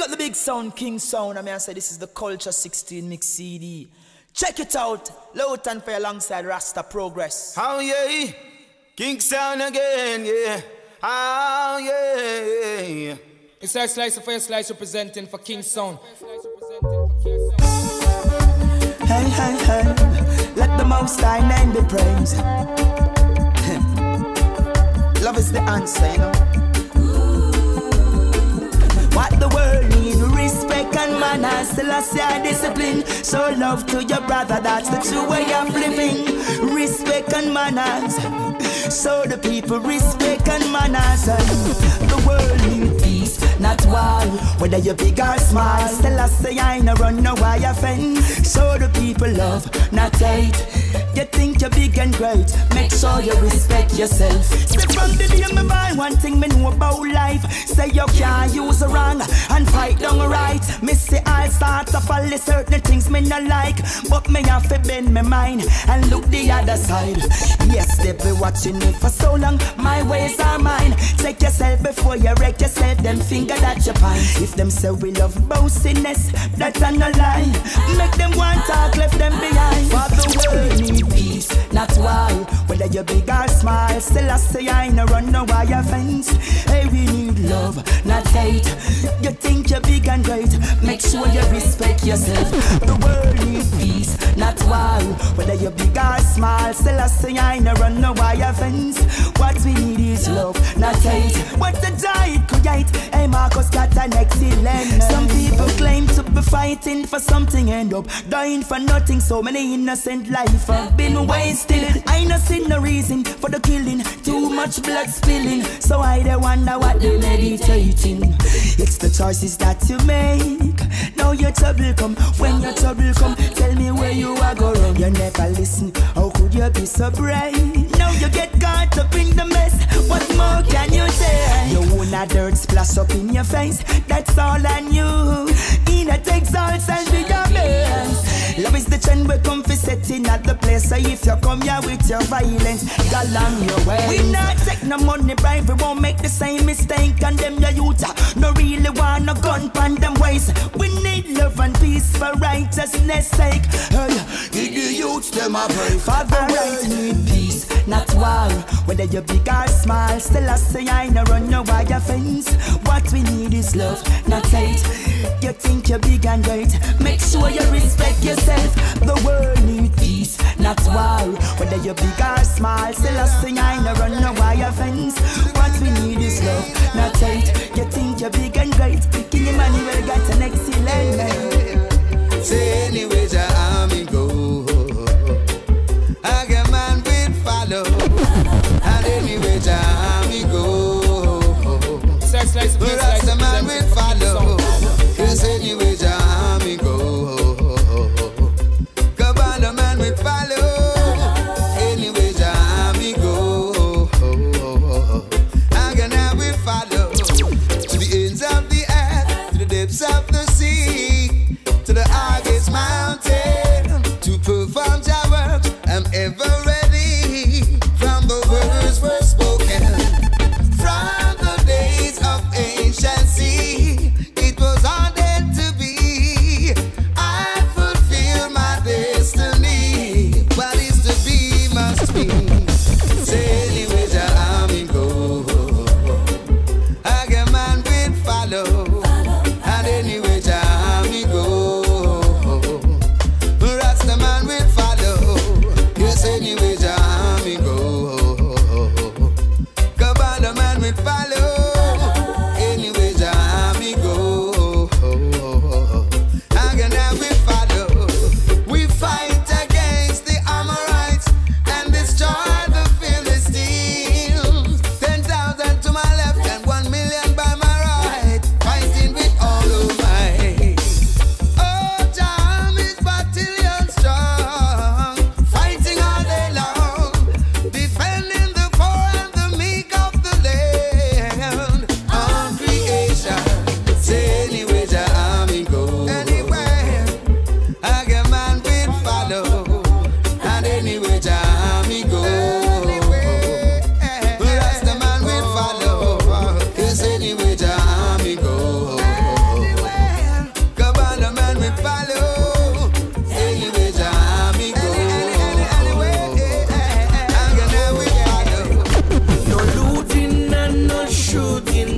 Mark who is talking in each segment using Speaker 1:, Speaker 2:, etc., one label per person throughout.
Speaker 1: Big up the big sound, King Sound. I mean, I say this is the Culture 16 mix CD. Check it out. Lowton for alongside Rasta Progress.
Speaker 2: Oh yeah, King Sound again, yeah. Oh yeah.
Speaker 3: It's our slice of fire slice representing for King Sound.
Speaker 1: Hey, hey, hey. Let the most high name be praised. Love is the answer, you know. And manners, still I say discipline. Show love to your brother, that's the true way of living. Respect and manners, so the people respect and manners. The world need peace, not war. Whether you big or small, still I say I ain't run no wire fence. So the people love, not hate. You think you're big and great, make sure you respect yourself. Say from the day me buy one thing me know about life. Say you can't use the wrong and fight down right. Me say I start to follow certain things me not like, but me have to bend my mind and look the other side. Yes, they be watching me for so long. My ways are mine. Take yourself before you wreck yourself. Them finger that you pine. If them say we love boastiness, that's a no lie. Make them want talk, left them behind. For the world need peace, not war. Whether you big or small, still I say I ain't run no wire fence. Hey, we need love, not hate. You think you're big and great, make sure you respect yourself. The world needs peace, not war. Whether you big or small, still I say I ain't run no wire fence. What we need is love, not hate. What the diet create? Hey, Marcus got an excellent. Some people claim to be fighting for something, end up dying for nothing. So many innocent life have been wasted. I no see no reason for the killing. Too much blood spilling. So I dey wonder what they meditating. It's the choices that you make. Now your trouble come. When your trouble come, tell me where you are going. You never listen. How could you be so brave? Now you get caught up in the mess. What more can you say? You wanna dirt splash up in your face. That's all I knew. In a Texas and be your best. Love is the trend we come for setting at the place. So if you come here with your violence, go along your way. We not take no money bribe. We won't make the same mistake. Condemn your youth. No really want no gun pan them ways. We need love and peace for righteousness sake. Hey, give the youth them a for the right. need peace, not war. Whether you big or small, still I say I ain't run no wire fence. What we need is love, not hate. You think you're big and great, make sure you respect yourself. The world need peace, not war. Whether you're big or small, still I say I ain't run no wire fence. What we need is love, not hate. You think you're big and great, King Emmanuel got an excellent name.
Speaker 2: Say anyway,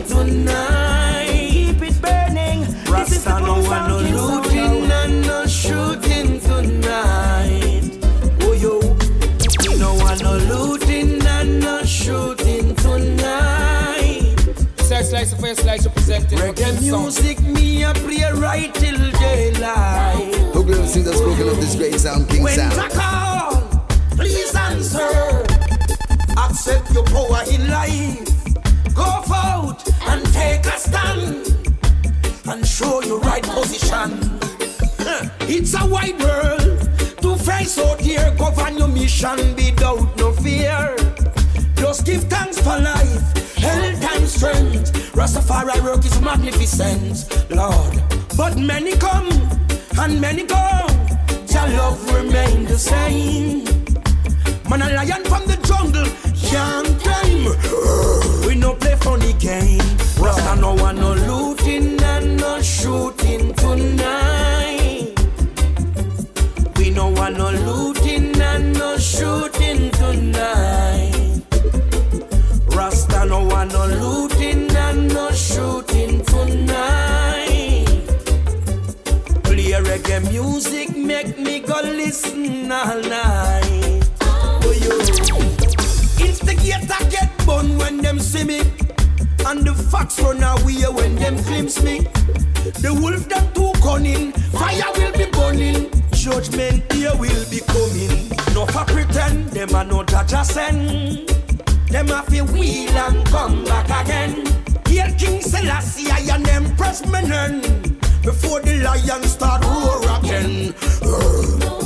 Speaker 2: tonight. Keep it burning. This is Rasta no one no looting and no shooting tonight. Oh yo, no one no looting and no shooting tonight. Sex slice, first slice,
Speaker 4: representing reggae
Speaker 5: music. Me a pray right till daylight.
Speaker 6: Who will sing the spoken of this great sound, King
Speaker 5: when
Speaker 6: Sound?
Speaker 5: When I call, please answer. Accept your power in life. And take a stand and show your right position. It's a wide world to face out here. Govern your mission without no fear. Just give thanks for life, health and strength. Rastafari work is magnificent, Lord. But many come and many go. Your love remain the same. Man, a lion from the jungle can't tame. We no play funny game. Rasta no one no looting and no shooting tonight. We no want no looting and no shooting tonight. Rasta no want no looting and no shooting tonight. Play reggae music, make me go listen all night. See me. And the fox run away when them glimpse me. The wolf that too cunning, fire will be burning. Judgment here will be coming. No for pretend, them are no judge a send. Them a fi wheel and come back again. Here King Selassie and Empress Menen. Before the lion start roar again.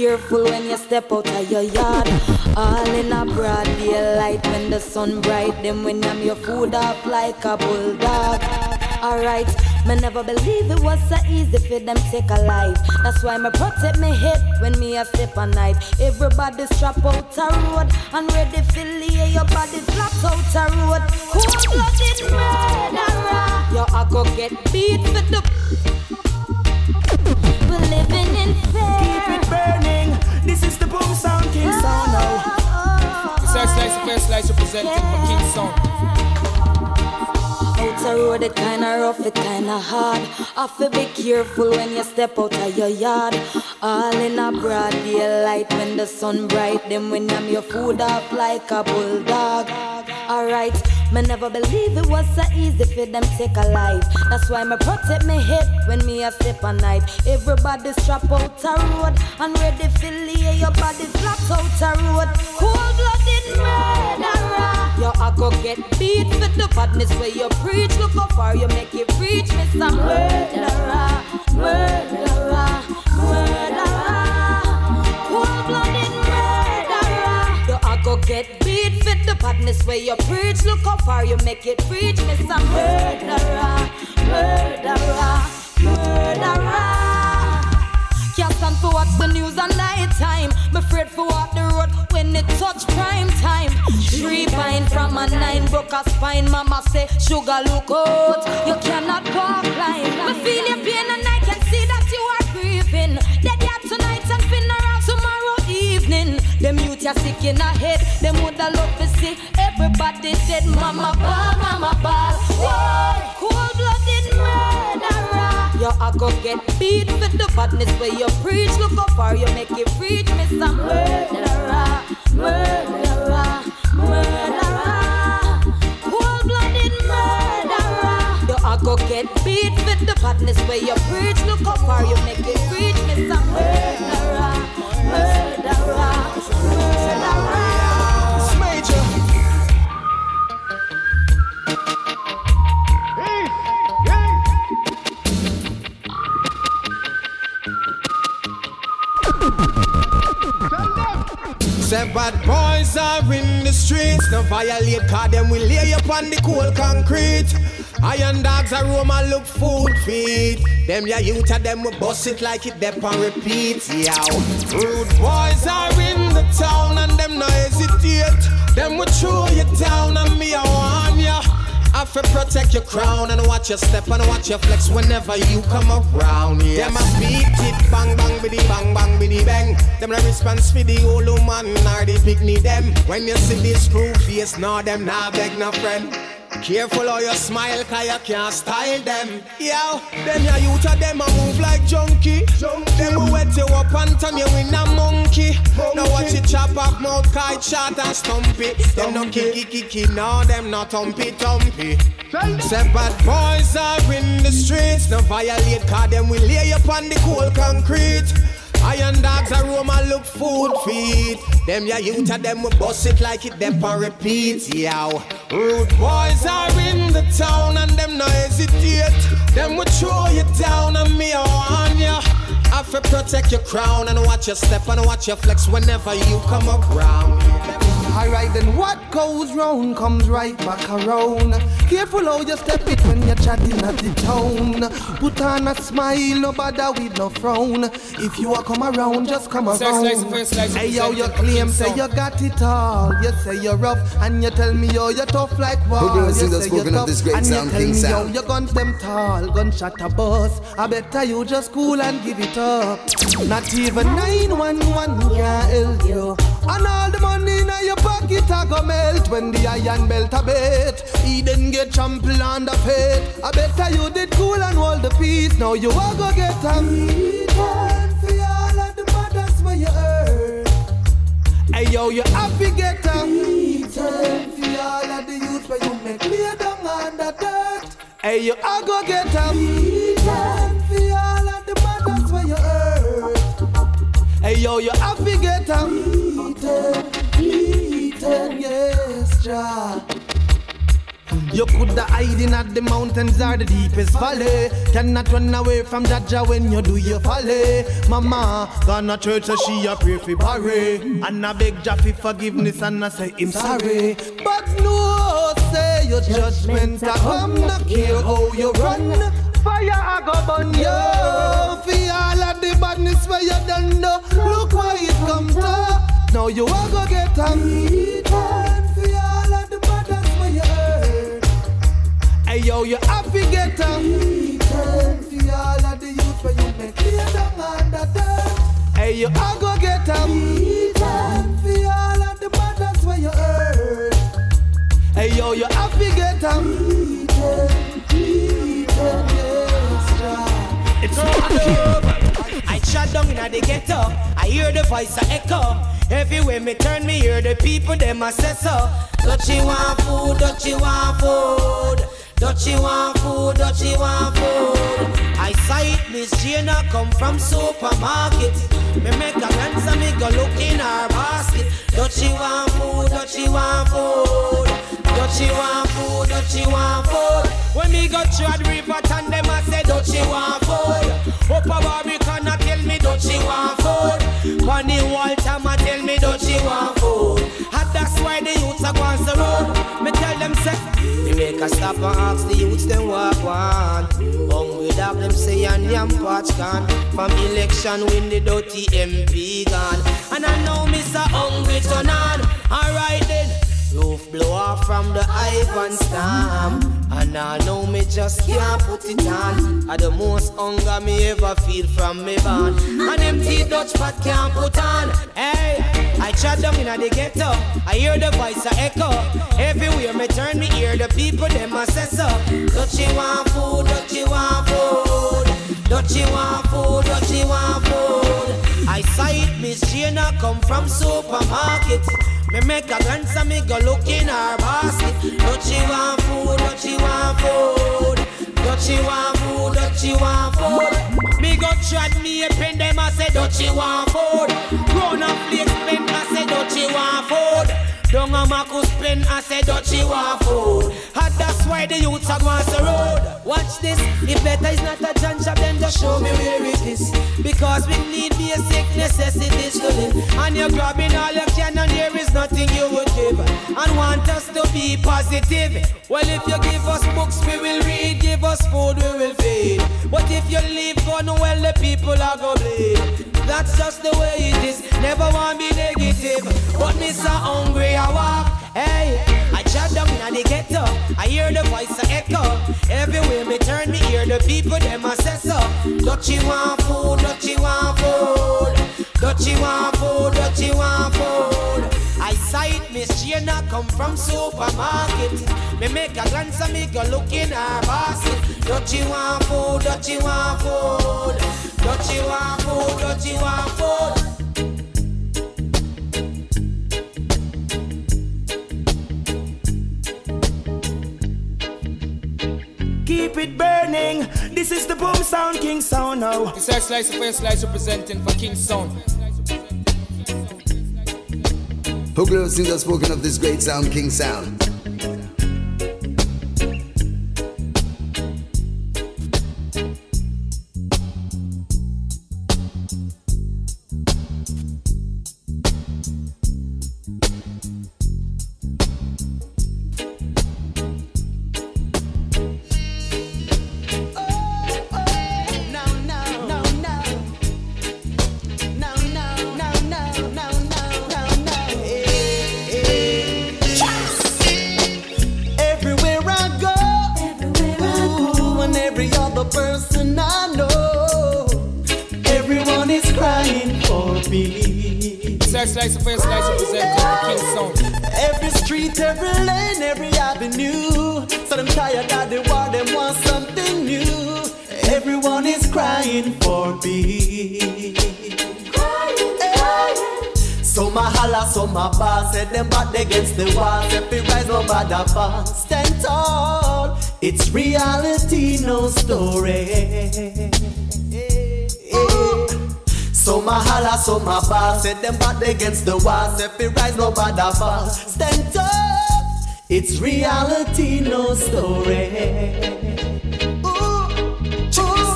Speaker 7: Careful when you step out of your yard. All in a broad daylight when the sun bright. Then when I'm your food up like a bulldog. Alright, me never believe it was so easy for them take a life. That's why me protect me head when me a step a night. Everybody strap out a road and ready for lay your body flat out a road. Cold blooded murderer, you a go get beat for the we're living in fear.
Speaker 5: Keep it burning. This is the boom sound, king sound now.
Speaker 4: Besides Slice of Fair Slice representing for King Sound.
Speaker 7: Outer road, it kinda rough, it kinda hard. Have to be careful when you step out of your yard. All in a broad daylight when the sun bright. Then when I'm your food up like a bulldog. Alright, me never believe it was so easy for them take a life. That's why me protect me head when me a step a night. Everybody strap out a road and ready for lay your body flat out a road. Cold blooded murderer. A go get beat for the badness where you preach. Look how far you make it preach, Mr. Murderer, murderer, murderer. Cold-blooded murderer. You a go get beat for the badness where you preach. Look how far you make it preach, Mr. Murderer, murderer, murderer. Stand for watch the news at night time. Me afraid for what the road when it touch prime time. Three pine from a nine broke a spine. Mama say sugar look out. You cannot walk line. Me feel your pain and I can see that you are grieving. Dead yard tonight and funeral tomorrow evening. Them youth are sick in a head. Them woulda love to see everybody dead. Mama ball, mama ball. Whoa. You a go get beat for the badness where you preach. Look how far you make it preach, Mr. Murderer, murderer, murderer. Cold-blooded murderer. You a go get beat for the badness where you preach. Look how far you make it preach, Mr. Murderer, murderer, murderer.
Speaker 8: Say bad boys are in the streets. No violate, cause them will lay up on the cold concrete. Iron dogs are roam and look food feed. Them ya youth of them will bust it like it dep and repeat. Yow. Rude boys are in the town and them no hesitate. Them will throw you down and me a warn ya.
Speaker 9: To protect your crown and watch your step and watch your flex whenever you come around. Yes. Them a beat it, bang bang biddy bang bang biddy bang. Them no response for the old man or the picnic them. When you see this screw face, nah them nah beg no friend. Careful how you smile, cause you can't style them. Yo, them ya youth of them a move like junkie. Them will wet you up and turn you in a monkey. Now watch it chop up mouth, kite shot and stumpy. Them no kicky kicky, no, them not tumpy tumpy. Say bad boys are in the streets, no violate, cause them will lay up on the cold concrete. Iron dogs are roam and look food feed. Them ya youth of them will bust it like it them and repeat. Yow. Rude boys are in the town and them no hesitate. Them will throw you down and me warn ya. Have to protect your crown and watch your step and watch your flex whenever you come around.
Speaker 10: Alright then what goes round comes right back around. Careful how you step it when you're chatting at the town Put on a smile, no bother with no frown. If you are come around, just come
Speaker 4: Sex lies,
Speaker 10: around
Speaker 4: first lies,
Speaker 10: Hey yo, you
Speaker 4: representing
Speaker 10: claim say you got it all. You say you're rough and you tell me yo you're tough like wall
Speaker 6: Who
Speaker 10: You
Speaker 6: you
Speaker 10: say you're
Speaker 6: of this
Speaker 10: tough
Speaker 6: great
Speaker 10: and you
Speaker 6: sound,
Speaker 10: tell
Speaker 6: King
Speaker 10: me yo
Speaker 6: Sound?
Speaker 10: your guns them tall, gunshot a bust I better you just cool and give it up. Not even 911 can help you And all the money in your pocket a go melt When the iron belt a bet He didn't get trampled under fate. I better you did cool and hold the peace. Now you a go get a meeting For all of the mothers where you hurt. Hey yo, you happy get a heating For all of the youth where you make lay down on the dirt. Hey you a go get a heating For all of the mothers where you hurt. Hey yo, you happy get a heating Heating, yes, Jah you coulda hiding at the mountains or the deepest valley. Cannot run away from Jah Jah when you do your folly. Mama gone to church so she a pray for Barry. And I beg Jah for forgiveness and I say him sorry. But no, say your judgment a come, not care how you run. Fire a go burn you. For all of the badness where you done do. Look where it come to. Now you a go get a meeting for all of the badness where you hurt. Hey yo, you have to get a meeting for all of the youth where you make lay down on the dirt. Hey, you a go get a meeting for all of the mothers where you hurt. Hey yo, you have to get a meeting, meeting, yes. It's not
Speaker 8: I shut down in the ghetto. I hear the voice a echo. Everywhere me turn, me hear the people them a say so. Don't want food? Don't you want food? Don't you want food? Don't you want food? I sight Miss Jana come from supermarket. Me make a glance and me go look in her basket. Don't you want food? Don't you want food? Don't you want food? Don't want food? When me go to the river and them a say, Don't you want food? Up a Barbican a tell me, Don't want food? Funny Walter why the youths are going the road. Me tell them say, me make a stop and ask the youths them what want. Hungry dog them say and yam patch can. From election win the dirty MP gone. And I know me so hungry turn on. Alright then. Roof blow off from the Ivan storm And I know me just can't put it on. I the most hunger me ever feel from me born. An empty Dutch pot can't put on. Hey, I chat down in the ghetto. I hear the voice a echo. Everywhere me turn me hear the people them a say so. Don't you want food, don't you want food. Don't you want food, don't you want food I sight Miss Jana come from supermarket me make a glance and me go look in her basket. Don't she want food? Don't she want food? Don't she want food? Don't she want food? Me go chat me a pen them I say don't she want food? Grown up flakes pen I say don't she want food? Down a Marcus pen I say don't she want food? That's why the youths are going the road. Watch this. If better is not a John then just show me where it is. Because we need basic necessities to live. And you're grabbing all you can, and there is nothing you would give. And want us to be positive. Well, if you give us books, we will read. Give us food, we will feed. But if you leave gun, well, the people are going to bleed. That's just the way it is. Never want to be negative. But me so hungry, I walk. Hey, I chat down in the ghetto. I hear the voice a echo. Everywhere me turn, me hear the people them a say so. Don't you want food? Don't you want food? Don't you want food? Don't you want food? I sight Miss Shana come from supermarket. Me make a glance and me go look in her basket. Don't you want food? Don't you want food? Don't you want food? Don't you want food?
Speaker 1: Keep it burning. This is the boom sound, king sound now.
Speaker 8: This is Slice of Slice representing for King Sound.
Speaker 11: Who closing has spoken of this great sound, King Sound?
Speaker 12: Said them back against the wall. If it rise, no bother fall. Stand tall. It's reality, no story. Ooh, ooh.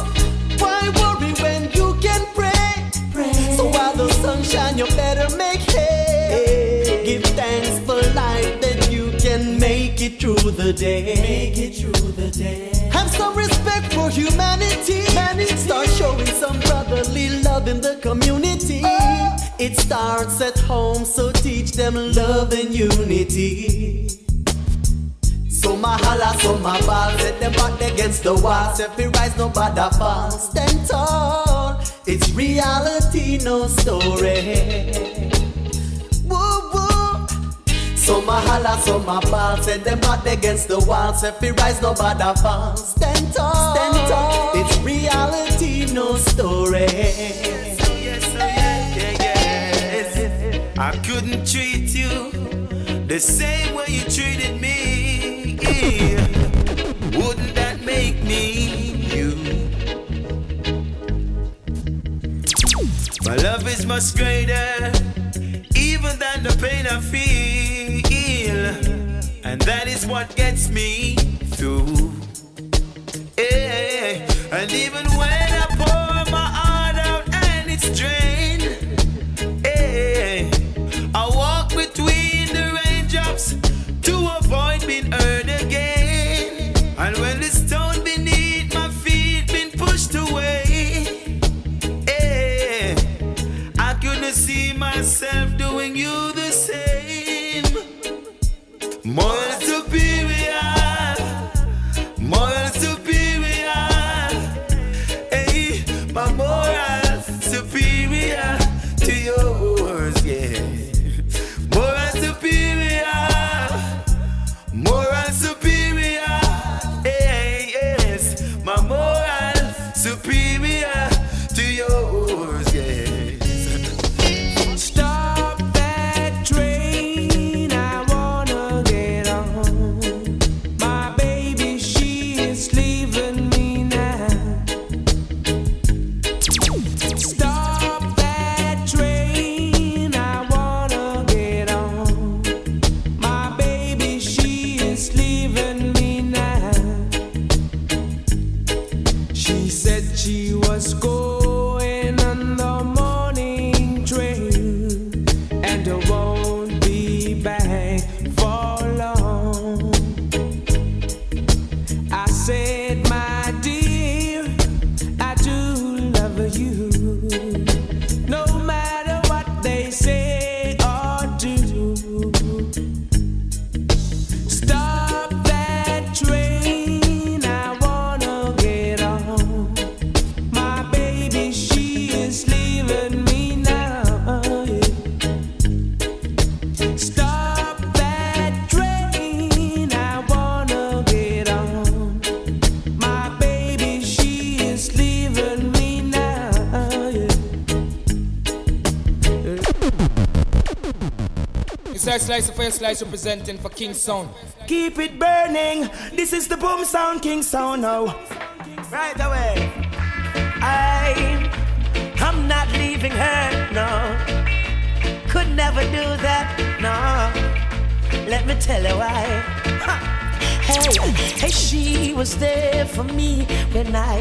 Speaker 12: Why worry when you can pray? So while the sun shine, you better make hay. Give thanks for life that you can make it through the day. Make it through the day. Have some respect for humanity. And start showing some brotherly love in the community. It starts at home, so teach them love and unity. So my holla, so my ball, set them back against the wall. If we rise, no bother fall. Stand tall, it's reality, no story. Woo woo. So my holla, so my ball, set them back against the wall. If we rise, no bother fall. Stand tall, stand tall, it's reality,
Speaker 13: I couldn't treat you the same way you treated me. Wouldn't that make me you? My love is much greater, even than the pain I feel, and that is what gets me through. Yeah. And even
Speaker 4: Sir Slice of Fire Slice representing for King Sound.
Speaker 1: Keep it burning. This is the boom sound, King Sound now. Right away. I, I'm not leaving her, no. Could never do that, no. Let me tell you why. Ha. Hey, hey, she was there for me when I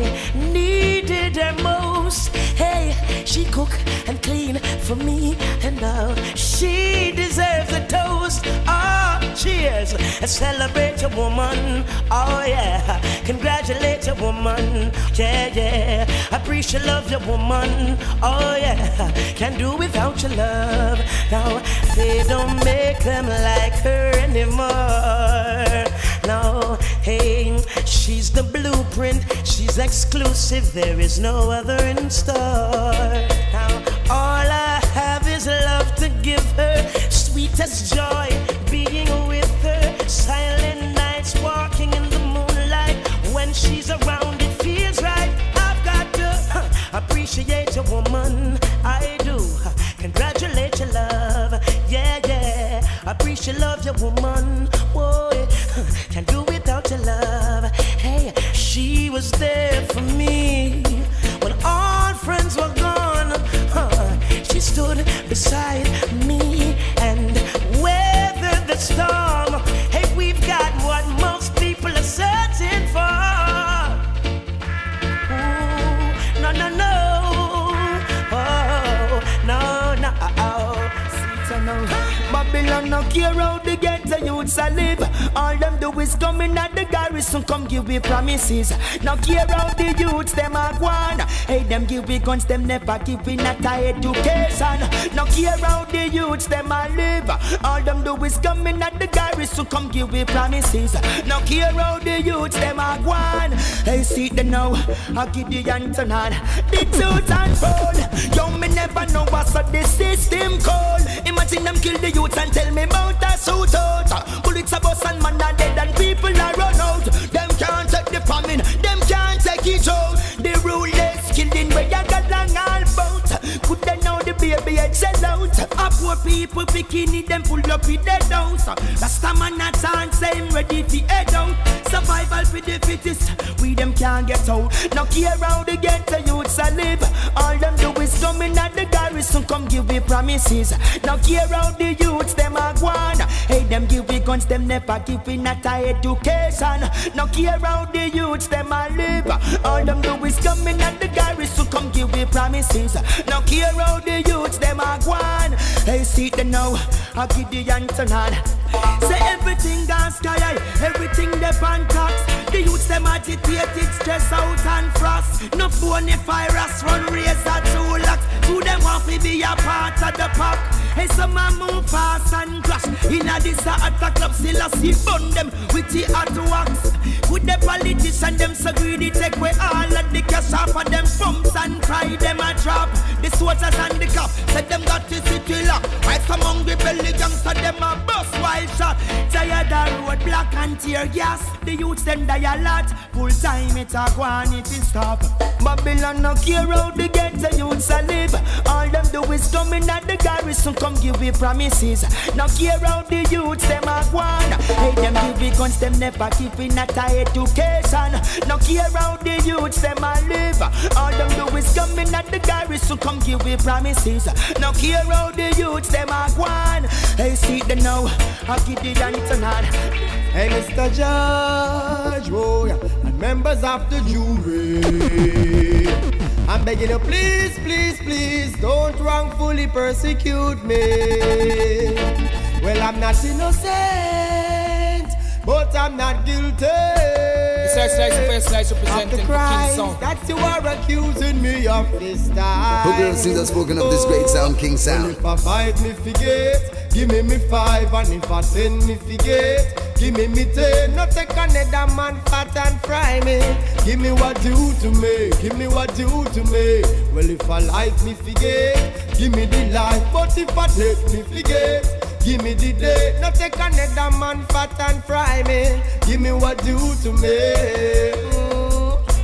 Speaker 1: needed her most. Hey, she cook and clean for me, and now she deserves a toast. Ah, oh, cheers! and Celebrate a woman. Oh yeah, congratulate a woman. Yeah, yeah. Appreciate love your woman. Oh yeah, can't do without your love. Now they don't make them like her anymore. Hey, she's the blueprint. She's exclusive. There is no other in store. Now, all I have is love to give her. Sweetest joy being with her. Silent nights walking in the moonlight. When she's around, it feels right. I've got to appreciate a woman. I do. Congratulate your love. Yeah, yeah. Appreciate love your woman. Was there for me when all friends were gone. Huh, She stood beside me and weathered the storm. Hey, we've got what most people are searching for. Ooh, no, no, no. Oh, no, no. Oh, know. Babylon no care how the ghetto youths a live. All them do is come in at the garrison, come give we promises. No care how the youths them a gone. Hey, them give we guns, them never give we not a education. No care how the youths them a live. All them do is come in at the garrison, come give we promises. No care how the youths them a gone. Hey, see the now, I give the answer on. The truth unfold. Yo, me never know what's up the system call. Imagine them kill the youth and tell me about a suit out. Bullets a bust and man are dead and people are run out. Them can't take the famine, them can't take it out. Baby sell out? A poor people bikini them pull up with their house. Rasta man a chance same ready to head out. Survival for the fittest, we them can't get out. No care how they get the youths a live. All them do is come in at the garrison, come give we promises. No care how the youths them a gone. Hey, them give we guns, them never give we not a education. No care how the youths them a live. All them do is come in at the garrison, come give we promises. No care how the youths them a gone. Hey, see the now, I give the answer on. Say everything gone sky high, everything they pan tax. The youths them agitated, stress out and frost. No phone virus run razor two locks. Who them want to be a part of the pack? Hey, some man move fast and crash. In a this a club, still a see burn them with the hot wax. With the politician, them so greedy, take away all of the cash off of them pumps and cry them a drop. The soldiers and the cop said them got the city lock. While some hungry belly gangster, them a bust wild shot. Tired of road black and tear gas. The youths them die a lot. Full time it a go on it is stop. Babylon no care how the get the youths a live. All them do is come in at the garrison, come give we promises. No care how the youths them a go on. Hey them give we guns, them never give not a education. No care how the youths them a live. All them do is come in at the garrison, come give we promises. No care how the youths them a go on. Hey see the now, I give the now.
Speaker 14: Hey, Mr. Judge, oh yeah, and members of the jury. I'm begging you, please, please, please, don't wrongfully persecute me. Well, I'm not innocent, but I'm not guilty.
Speaker 4: Sir Slice of Slice representing
Speaker 14: the
Speaker 4: for King Sound.
Speaker 14: that you are accusing me of this time.
Speaker 2: Who girls see the spoken of this great sound, King Sound?
Speaker 14: Well, if I fight me forget, give me me five, and if I ten me forget, give me me ten. Not take another man fat and fry me. Give me what due to me, give me what due to me. Well, if I like me forget, give me the life, but if I take me forget. Give me the day, not take another man fat and fry me. Give me what due to me.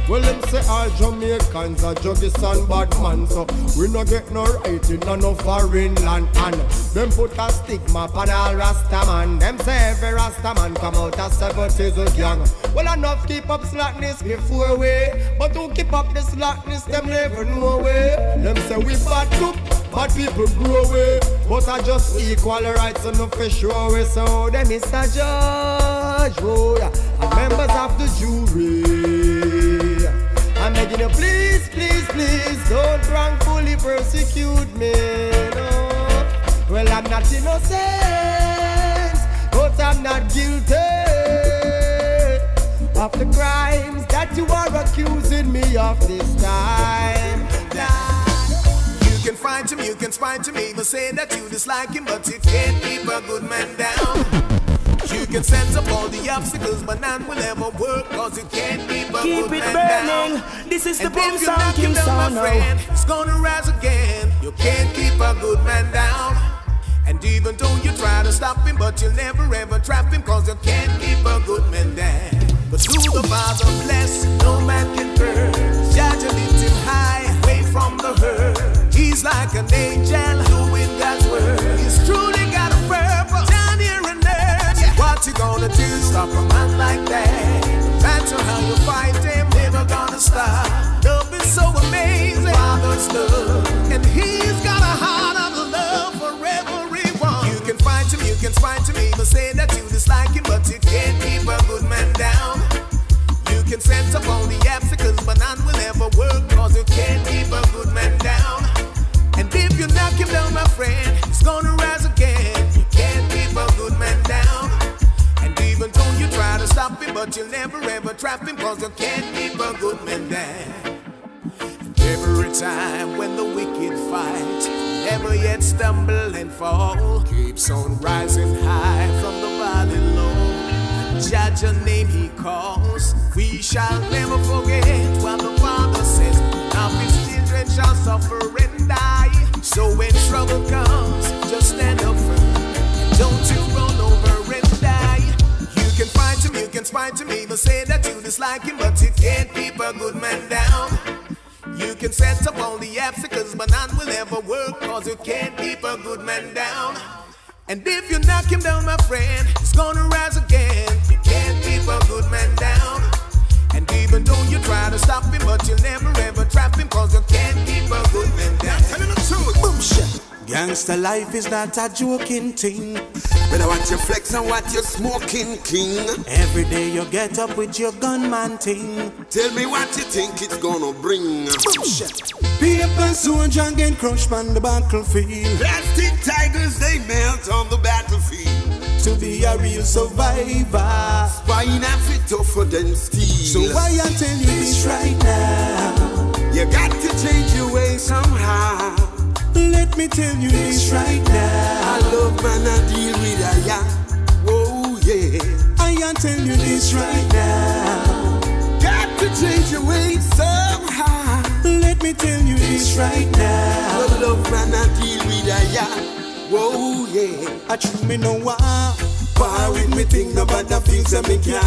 Speaker 14: Well, them say all Jamaicans are juggies and bad man, so we no get no right in no foreign land. And them put a stigma upon all Rasta man. Them say every Rasta man come out as seventies with young. Well, enough keep up slackness before we, but who keep up the slackness, them never know way. Them say we bad group, bad people grow away, but I just equal rights and no fish show way. So them is a judge, oh yeah, and members of the jury. I'm begging you, please, please, please, don't wrongfully persecute me. No. Well, I'm not innocent, but I'm not guilty of the crimes that you are accusing me of this time.
Speaker 15: You can fight him, you can spite him, even say that you dislike him, but you can't keep a good man down. You can set up all the obstacles, but none will ever work, cause you can't keep a
Speaker 1: Keep it burning.
Speaker 15: down.
Speaker 1: This is the
Speaker 15: And
Speaker 1: boom
Speaker 15: if you
Speaker 1: sound,
Speaker 15: knock down, my friend, it's gonna rise again. You can't keep a good man down. And even though you try to stop him, but you'll never ever trap him, cause you can't keep a good man down. But through the Father bless, no man can curse. Jah lift him high, away from the hurt. He's like an angel doing God's work. He's truly gonna do? Stop a man like that? No matter how you fight him, never gonna stop. Love is so amazing. Father's love, and he's got a heart of love for everyone. You can fight him, you can spite him, even say that you dislike him, but you can't but you'll never ever trap him, cause you can't keep a good man down. Every time when the wicked fight, never yet stumble and fall, keeps on rising high from the valley low. Judge a name he calls. We shall never forget what the Father says. Now his children shall suffer and die. So when trouble comes, just stand up firm. Don't you run over him, you can spite him, even say that you dislike him, but you can't keep a good man down. You can set up all the obstacles, but none will ever work, cause you can't keep a good man down. And if you knock him down, my friend, he's gonna rise again. You can't keep a good man down. And even though you try to stop him, but you'll never ever trap him, cause you can't keep a good man down. Telling the truth, boom shit.
Speaker 16: Gangster life is not a joking thing.
Speaker 17: Better watch your flex and what you smoking, king.
Speaker 16: Every day you get up with your gunman thing.
Speaker 17: Tell me what you think it's gonna bring.
Speaker 16: Paper soldier get crushed on the battlefield.
Speaker 17: Plastic tigers, they melt on the battlefield.
Speaker 16: To be a real survivor.
Speaker 17: Spine and fit tougher than steel.
Speaker 16: So why I tell you this right now?
Speaker 17: You got to change your way somehow.
Speaker 16: Let me tell you this right now.
Speaker 17: I love man, I deal with a ya. Whoa, yeah.
Speaker 16: I can tell you this right now.
Speaker 17: Got to change your ways somehow.
Speaker 16: Let me tell you this right now.
Speaker 17: I love man, I deal with a ya. Whoa, yeah.
Speaker 16: I true me no Bar with me think no bad things that me can't.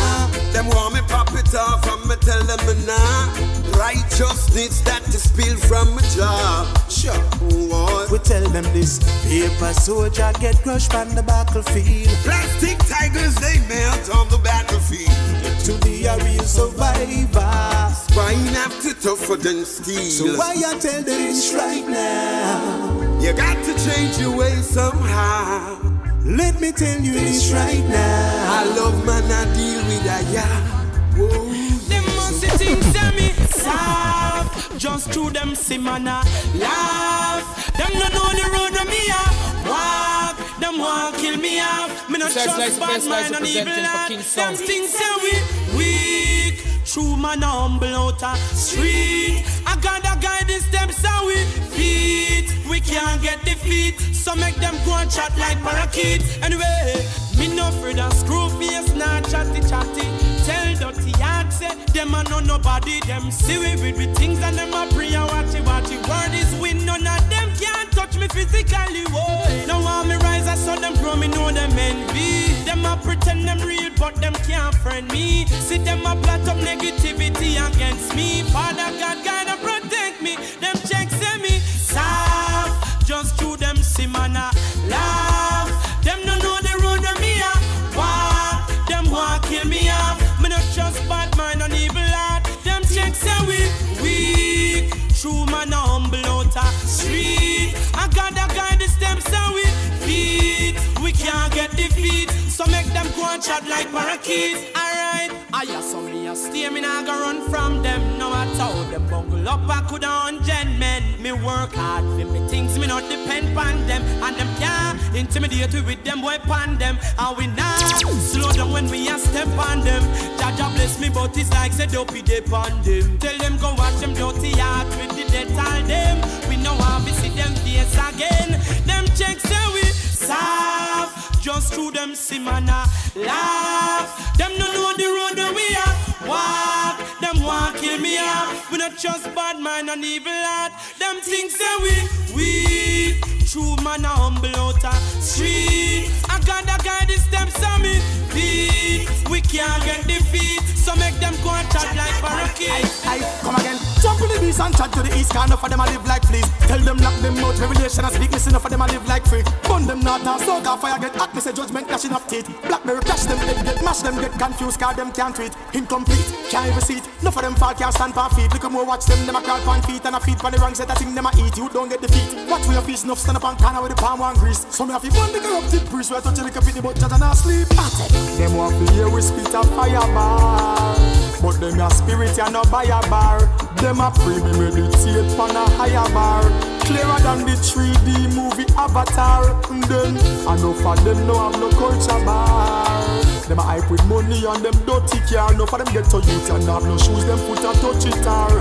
Speaker 17: Them want me pop it off and me tell them me nah. Righteousness that is spilled from my jaw.
Speaker 16: Sure.
Speaker 17: What?
Speaker 16: We tell them this paper soldier get crushed on the battlefield.
Speaker 17: Plastic tigers they melt on the battlefield.
Speaker 16: To be a real survivor.
Speaker 17: Spine after tougher than steel.
Speaker 16: So why I tell them this right now?
Speaker 17: You got to change your ways somehow.
Speaker 16: Let me tell you this right now.
Speaker 17: I love man, I deal with a ya. Whoa. Oh.
Speaker 1: Them must think say me. Soft Just through them see man a laugh. Them no know the road where me a walk. Them want kill me off. Me no trust
Speaker 4: Lies
Speaker 1: bad
Speaker 4: First Lies
Speaker 1: mind and evil
Speaker 4: representing for
Speaker 1: heart
Speaker 4: King
Speaker 1: Them things say we weak True man humble out a street. I got a guide the steps and we feet. We can't get defeat So make them go and chat like parakeet. Anyway, me no afraid of screw face Not chatty chatty. Tell dirty heart say Them a know nobody Them see we with the things And them a pray and watch it watch it. Word is win None of them can't touch me physically Whoa. Now want me rise I saw them grow Me know them envy pretend them real But them can't friend
Speaker 18: me. See them a plot up negativity against me. Father God, guide and protect me. Them checks say me soft, just through them see man laugh. Them no know the road that me a walk. Them want kill me off. Me not trust bad mind and evil heart. Them checks say we weak. True man humble out a street. I got a guide the steps and we feet. We can't get defeat. So make them go and chat like parakeets. Alright. I hear some me a stay, me nah go run from them. No matter how them bungle up, I could hundred men. Me work hard for me things, me not depend on them. And them can't intimidate with them boy pan them. And we now slow down when we a step on them. Jah Jah bless me, but it's like say dopey dip on them. Tell them go watch them dirty heart with the death all them. We know how we see them face again. Them checks say we soft, just through them see a laugh. Them no know the road that we are walk. Them want kill me off. We not trust bad mind and evil heart. Them things say we weak. True man a humble out a street. I got the guide the steps on me feet. We can't get defeat, so make them go and chat like parakeets.
Speaker 19: Aye, come again. Jump in the beast and chat to the east. Can't of them a live like fleas. Tell them lock them out. Revelation and speak. Listen of them a live like free. Burn them not and smoke off fire. Get hot. Me say judgment clashing of teeth. Blackberry clash them head. Get mash them. Get confused. Car them can't tweet. Incomplete. Can't even see it. Enough of them fall. Can't stand on feet. Look more watch them. Them a crawl on feet and a feet the wrong set. I think them a eat. You don't get defeat. Watch where your fish enough. Stand up and corner with the palm one grease. So me have to burn the corrupted priest. Where I touch the capit but judge and I sleep. Them want to hear we spit a fireball. But them a spirit and no buy a bar. Them a pray me meditate on a higher bar. Clearer than the 3D movie Avatar. And then enough of them no have no culture bar. Them a hype with money and them dirty car. Enough of them get to youth and have no shoes. Them put a touch it tar.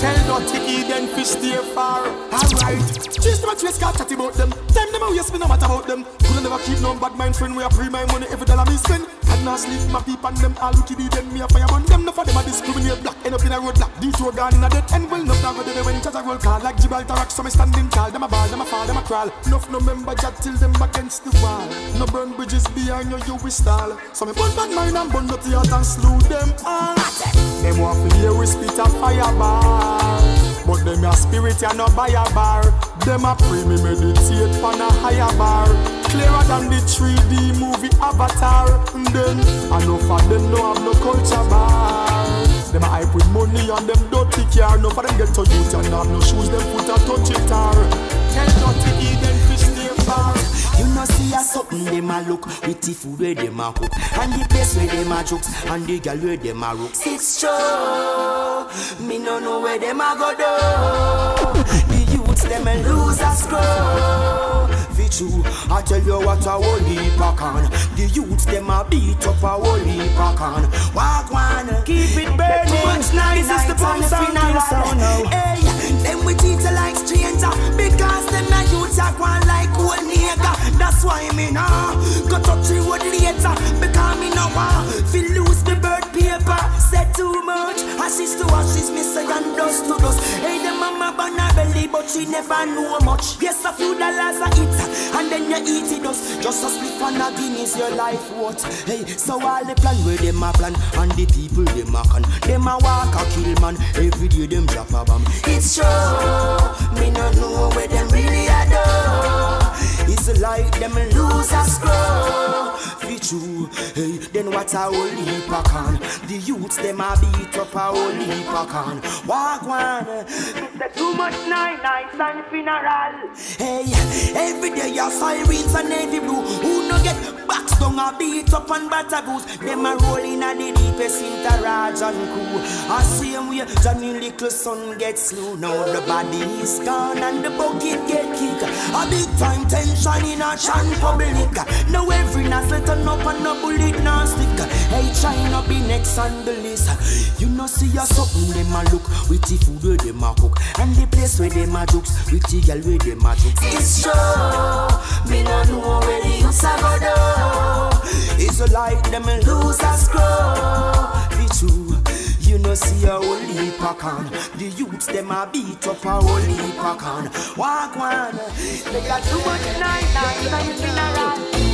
Speaker 19: Tell dirty Eden fish stay far. Alright. just a chase car chat about them. Time them a waste me no matter about them. Coulda never keep no bad mind friend. We a free my money every dollar me spend. And now sleep my people and them all wicked them me a fire burn them. No for them a discriminate black. End up in a road block. Detour gone in a dead end. Will not go there when Jah Jah roll call like Gibraltar rock. So me standing tall. Them a ball, them a fall, them a crawl. Enough no member Jah till them against the wall. No burn bridges behind you, you will stall. So me burn bad mind and burn dirty heart and slew them all. Them want to hear we spit a fireball. But them a spirit and no buy a bar. Them a pray me meditate on a higher bar. Clearer than the 3D movie Avatar. And then enough of them no have no culture bar. Them a hype with money and them dirty car. Enough of them get to youth and have no shoes. Them put a touch it tar. Tell dirty Eden fish stay far.
Speaker 1: You know see a something them a look with the food where them a cook and the place where them a jokes and the girl where them a rook. It's true, me no know where them a go do. The youths them a lose a scroll. True, I tell you what a whole heap a. The youths them a beat up a whole heap a. Walk one, keep it burning. Too much nice, this is the pump sound, kill sound now. Hey, them we treat like stranger because them a youths a go like old nigga. That's why me nah go touch the road later because me no want fi lose the bird paper. Said too much, ashes to ashes, me say and dust to dust. Hey, the mama burn her belly, but she never know much. Yes, a few dollars a eat, and then you eat it us. Just a split on a guineas, your life what? Hey, so all the plan where them a plan, and the people them a con, them a walk a kill man. Every day them drop a bomb. It's true, me no know where them really a It's like them lose a scroll. Be true, hey, then what a whole heap a can. The youths them a beat up a whole heap a can. Walk one, say too much night nights and funeral. Hey, every day your sirens and navy blue. Who no get box down a beat up and batter goose. Them a rolling a the deepest interage and crew. I same way Johnny little son gets slew. Now the body is gone and the bucket get kicked. A big time tension in a chan public. Now every nozzle turn up and no bullet now stick. Hey, China be next on the list. You know see a something them a look with the food where them a cook and the place where them a jokes with the girl where them a jokes. It's true, me no know where the youths a go do. It's like them lose a scroll. Be true. You know see a whole heap a can The youths them a beat up a whole heap can Walk one They got too much night night and funeral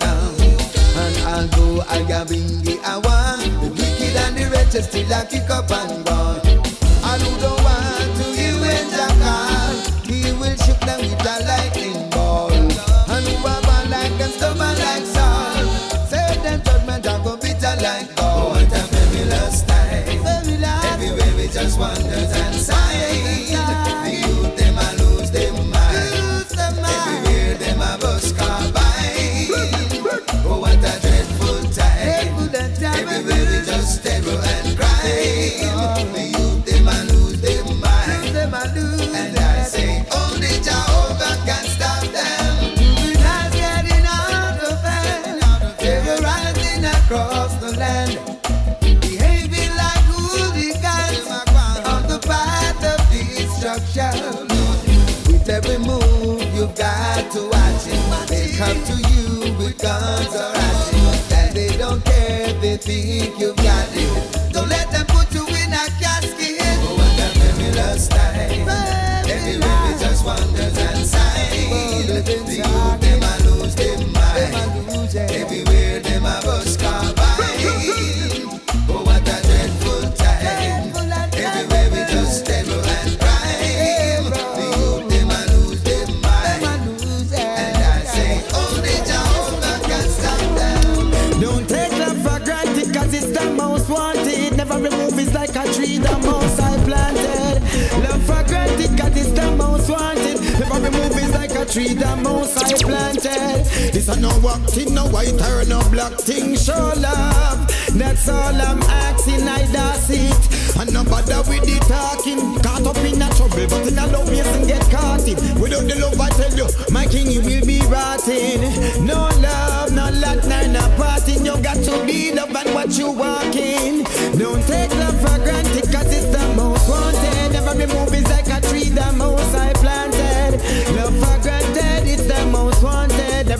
Speaker 2: And although I got bingy I want, the wicked and the wretched still a kick up and gone.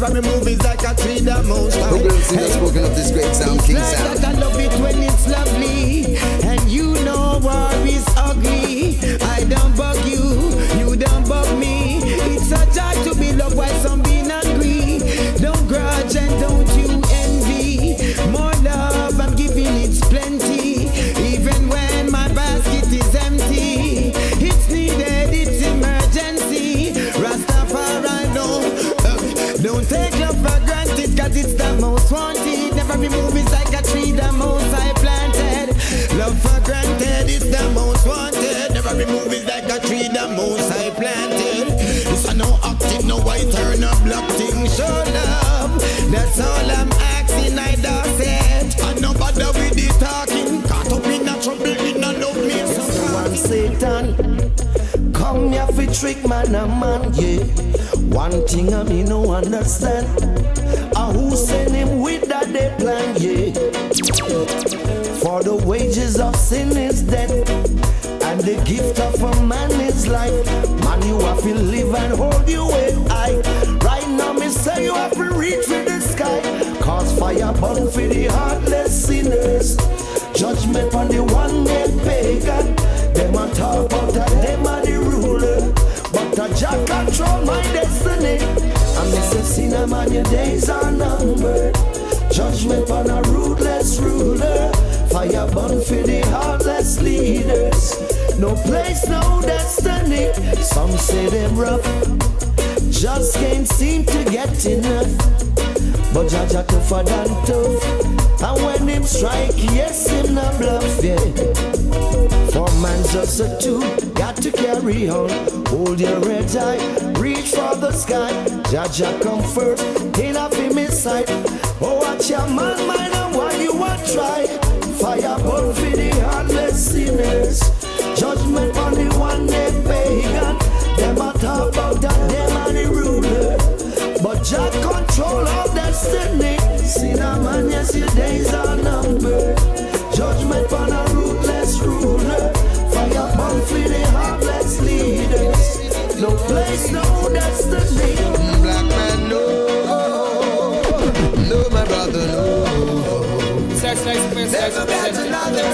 Speaker 13: Remove it's like a tree the most I
Speaker 6: Hope you have seen spoken of this great sound, King Sound.
Speaker 13: That's all I'm asking I does it And no bother with the talking Caught up in a trouble, in a love me So one Satan Come here fi trick man a man, yeah. One thing I me no understand. A who send him with that they plan, yeah. For the wages of sin is death, and the gift of a man is life. Man, you have to live and hold you head high. Right now, me say you have to reach for sky. Cause fire burn for the heartless sinners. Judgment on the one named pagan. Them a talk about that, them are the ruler. But a Jah control my destiny. And me say, sinner man, your days are numbered. Judgment on a ruthless ruler. Fire burn for the heartless leaders. No place, no destiny. Some say them rough. Just can't seem to get enough. But Jah Jah tougher than tough. And when him strike, yes, him not bluff, yeah. For man just a two, got to carry on. Hold your head high, reach for the sky. Jah Jah come first, in up in his sight. Oh, watch your man, mind and what you want try. Fire burn for the heartless sinners. Judgment on the one they pagan. Them a talk about that, them are the ruler. But destiny. See
Speaker 20: that man, yes, your
Speaker 1: days are numbered. Judgment upon a ruthless ruler. Fire bomb for the heartless leaders. No place, no destiny. Black man, no. No, my brother, no. Never get another.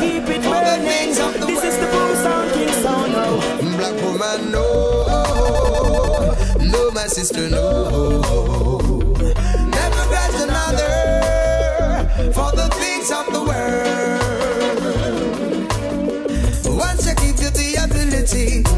Speaker 1: Keep it burning. This is the boom sound, king sound now. Black woman, no. No, my sister, no. for the things of the world.
Speaker 21: Once you
Speaker 10: give you the ability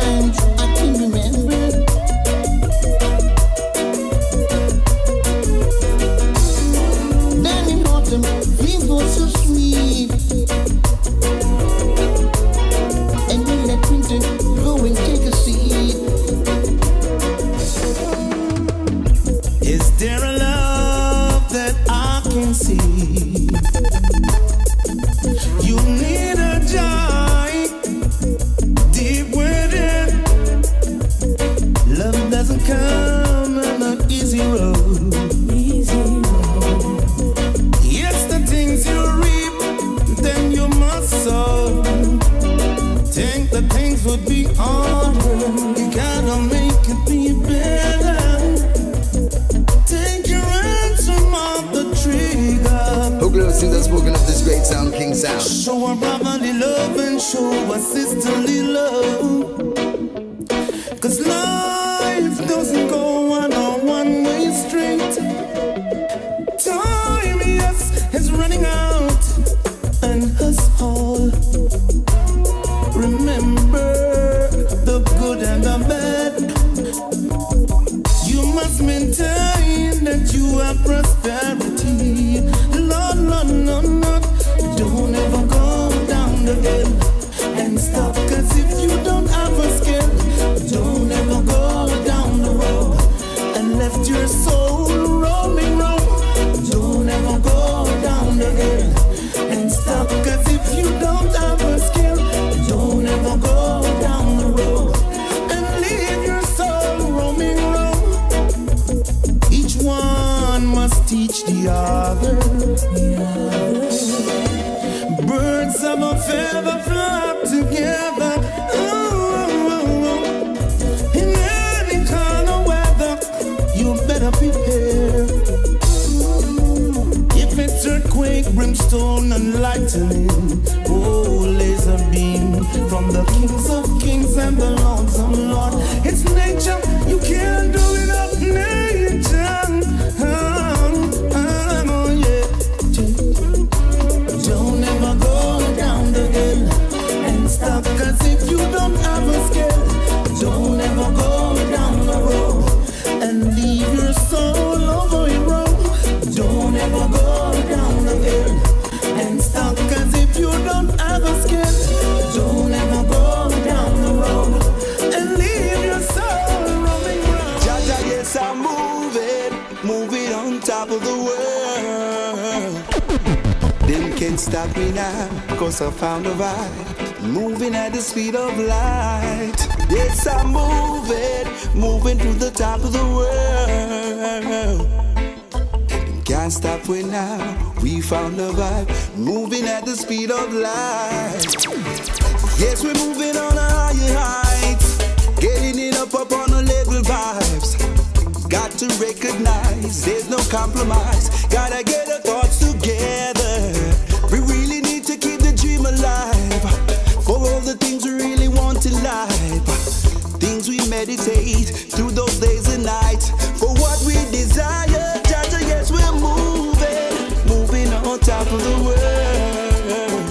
Speaker 10: times cause
Speaker 6: I found a vibe. Moving at the speed of light. Yes, I'm moving, moving to the top of the world. Them can't stop me now, we found a vibe. Moving at the speed of light. Yes, we're moving on a higher height. Getting it up, up on a level vibes. Got to recognize there's no compromise. Gotta get our thoughts together. Meditate through those days and nights. For what we desire. Jah Jah, yes, we're moving. Moving on top of the world.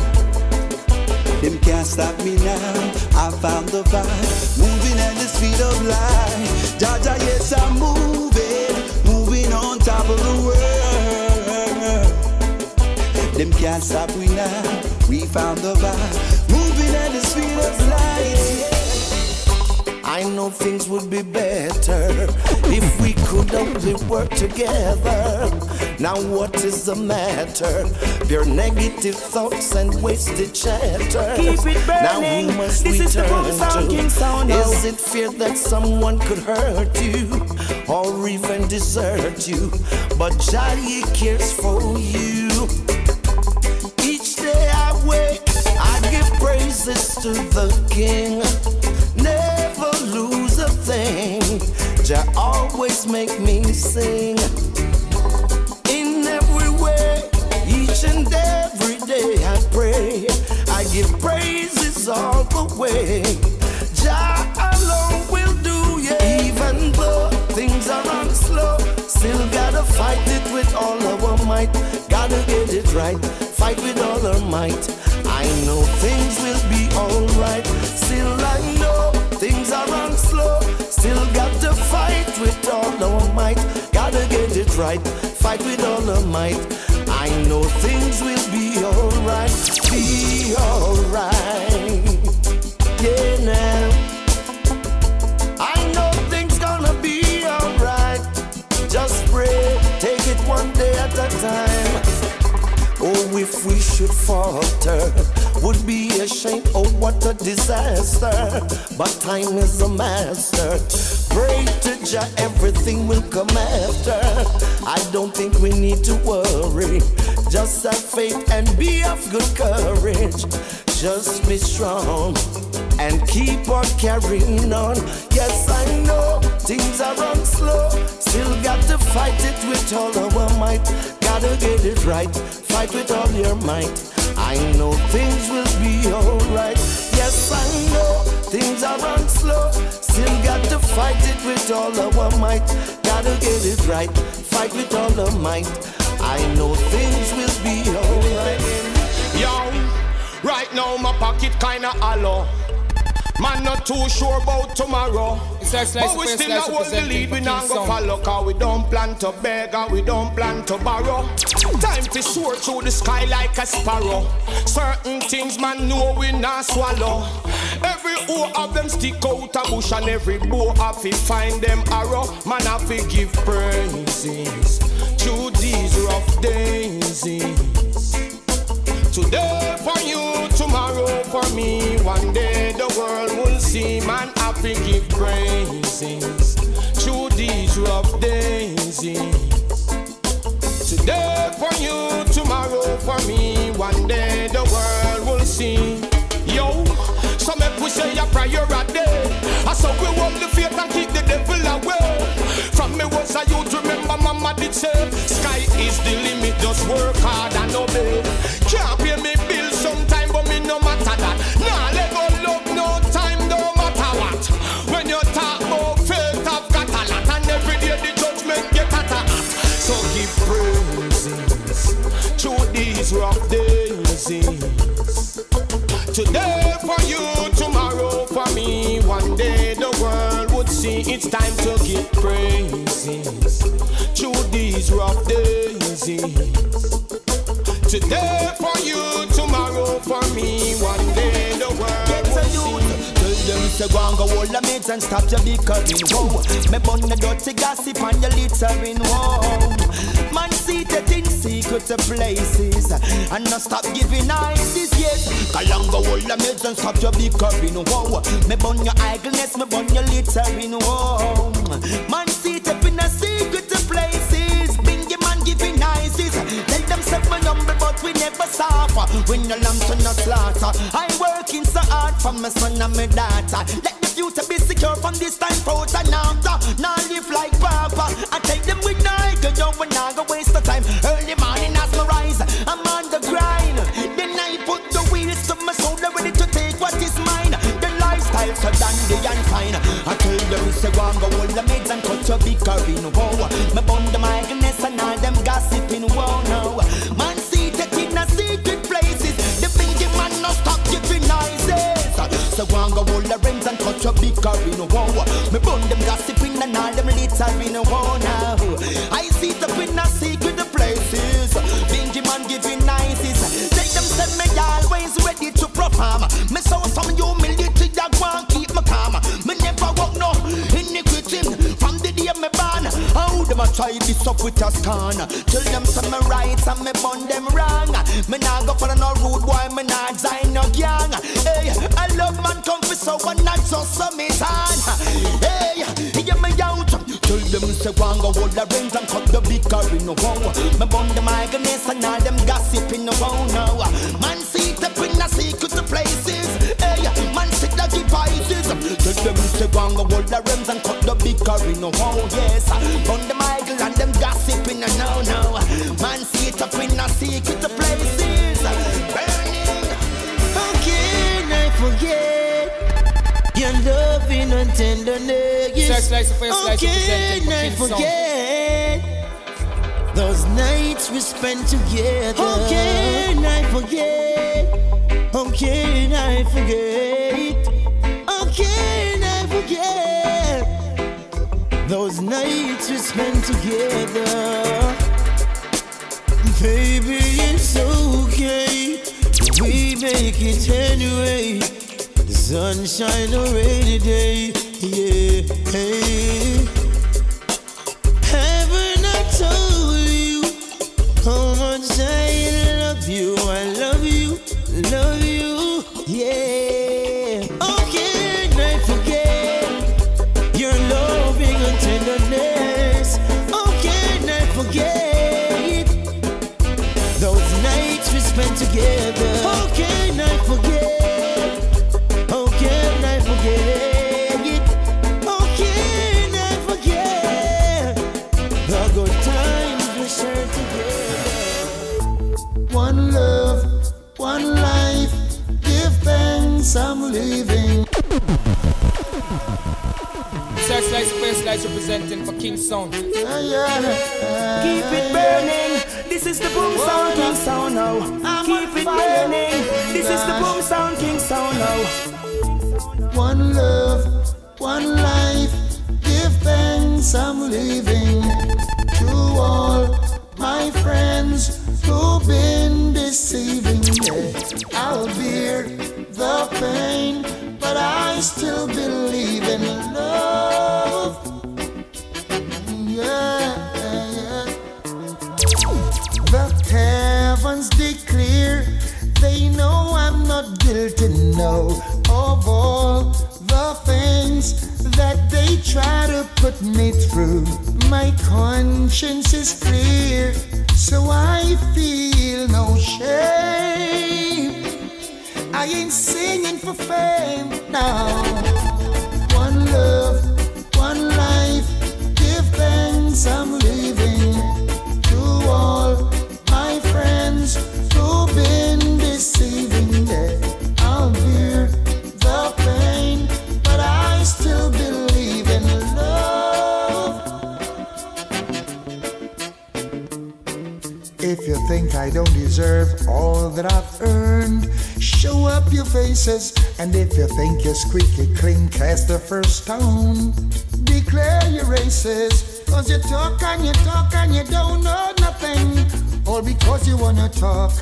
Speaker 6: Them can't stop me now. I found the vibe. Moving at the speed of light. Jah Jah, yes, I'm moving. Moving on top of the world. Them can't stop me now. We found the vibe. Moving at the speed of light.
Speaker 13: I know things would be better if we could only work together. Now, what is the matter? Pure negative thoughts and wasted chatter.
Speaker 1: Keep it
Speaker 13: Now,
Speaker 1: burning.
Speaker 13: who must
Speaker 1: This
Speaker 13: we
Speaker 1: is the
Speaker 13: turn
Speaker 1: Pump Sound
Speaker 13: to?
Speaker 1: King sound now.
Speaker 13: Is it fear that someone could hurt you or even desert you? But he cares for you. Each day I wake, I give praises to the King. Jah always make me sing. In every way, each and every day I pray. I give praises all the way. Jah alone will do, yeah. Even though things are on slow, still gotta fight it with all our might. Gotta get it right, fight with all our might. I know things will be alright. Still get it right, fight with all our might. I know things will be alright, be alright. Yeah, now. I know things gonna be alright. Just pray, take it one day at a time. Oh, if we should falter, would be a shame. Oh, what a disaster. But time is a master. Pray to Everything will come after. I don't think we need to worry. Just have faith and be of good courage. Just be strong and keep on carrying on. Yes, I know things are on slow. Still got to fight it with all our might. Gotta get it right. Fight with all your might. I know things will be alright. Yes, I know things are run slow. Still got to fight it with all our might. Gotta get it right. Fight with all our might. I know things will be alright.
Speaker 9: Yo, right now my pocket kinda hollow. Man not too sure about tomorrow.
Speaker 4: Slice, slice,
Speaker 9: but we still not want to lead, we not go follow Cause we don't plan to beg and we don't plan to borrow. Time to soar through the sky like a sparrow. Certain things man know we not swallow. Every O of them stick out a bush and every bow have to find them arrow. Man have to give praises through these rough days Today for you, tomorrow for me. One day the world will see man happy give praises through these rough days. Today for you, tomorrow for me. One day the world will see. Yo, so make we say a prayer a day. I so we walk the was a youth, remember mama did say, sky is the limit, just work hard and obey. Can't pay me bills sometime, but me no matter that. Nah, let go love, no time, no matter what. When you talk about faith, I've got a lot, and every day the judgment get at a So give praises through these rough days. Today for you, it's time to give praises through these rough days. Today for you, tomorrow for me. One day the world would see.
Speaker 1: Tell them say go and go hold the mates and stop your bickering. Whoa, me bun the dirty gossip and your littering. Whoa, man seated in secret places and not stop giving ideas. Yes, go go hold the mates and stop your bickering. Whoa, oh. me bun your idleness, me bun your littering. Whoa, oh. man seated in a secret places. Bingy man giving ideas. Tell them say me humble, but we never suffer. When your lamb to not slaughter, I working so hard for my son and my daughter. Let the future be secure from this time forth and after. Now live like Papa. I take them with night, cause you will not go waste the time. Early and fine. I tell them say go and go hold the maids and cut your big bickering. Whoa, me bun the migrants and all them gossiping. Whoa, no. Man seated in a secret places. The bingy man no stop giving noises. So go and go hold the rings and cut your big bickering. Whoa, try this up with a scorn? Tell them some me right and me bun them wrong. Me nah go for no rude boy, me nah join no gang. Hey, I love man come for so one not just some it on. Hey, hear me out. Tell them say and go hold the reins and cut the bickering. No, me bun them agonies and all them gossiping. No, no, man see the in a secret places. Hey, man sit the devices. Tell them say and go hold the reins and cut Oh, the bickering. No, yes, bun them idle and them gossiping. No, no, man see it up in a secret places. Burning. How can I forget your loving and tenderness?
Speaker 4: Search Slice for your slice
Speaker 1: can I forget those nights we spent together? How can I forget? How can I forget? How can I forget those nights we spent together? Baby, it's okay. We make it anyway. Sunshine or rainy day. Yeah. Hey.
Speaker 4: Slice for your slice representing for King Sound.
Speaker 1: Keep it burning. This is the boom sound king sound oh. now. Keep it burning. This is the boom sound king sound now. One love, one life. Give thanks, I'm living. To all my friends
Speaker 22: first stone. Declare your races. Cause you talk and you talk and you don't know nothing. All because you wanna talk.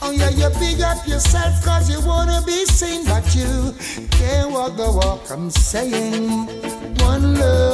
Speaker 22: Oh yeah, you big up yourself cause you wanna be seen, but you can't walk the walk. I'm saying one love,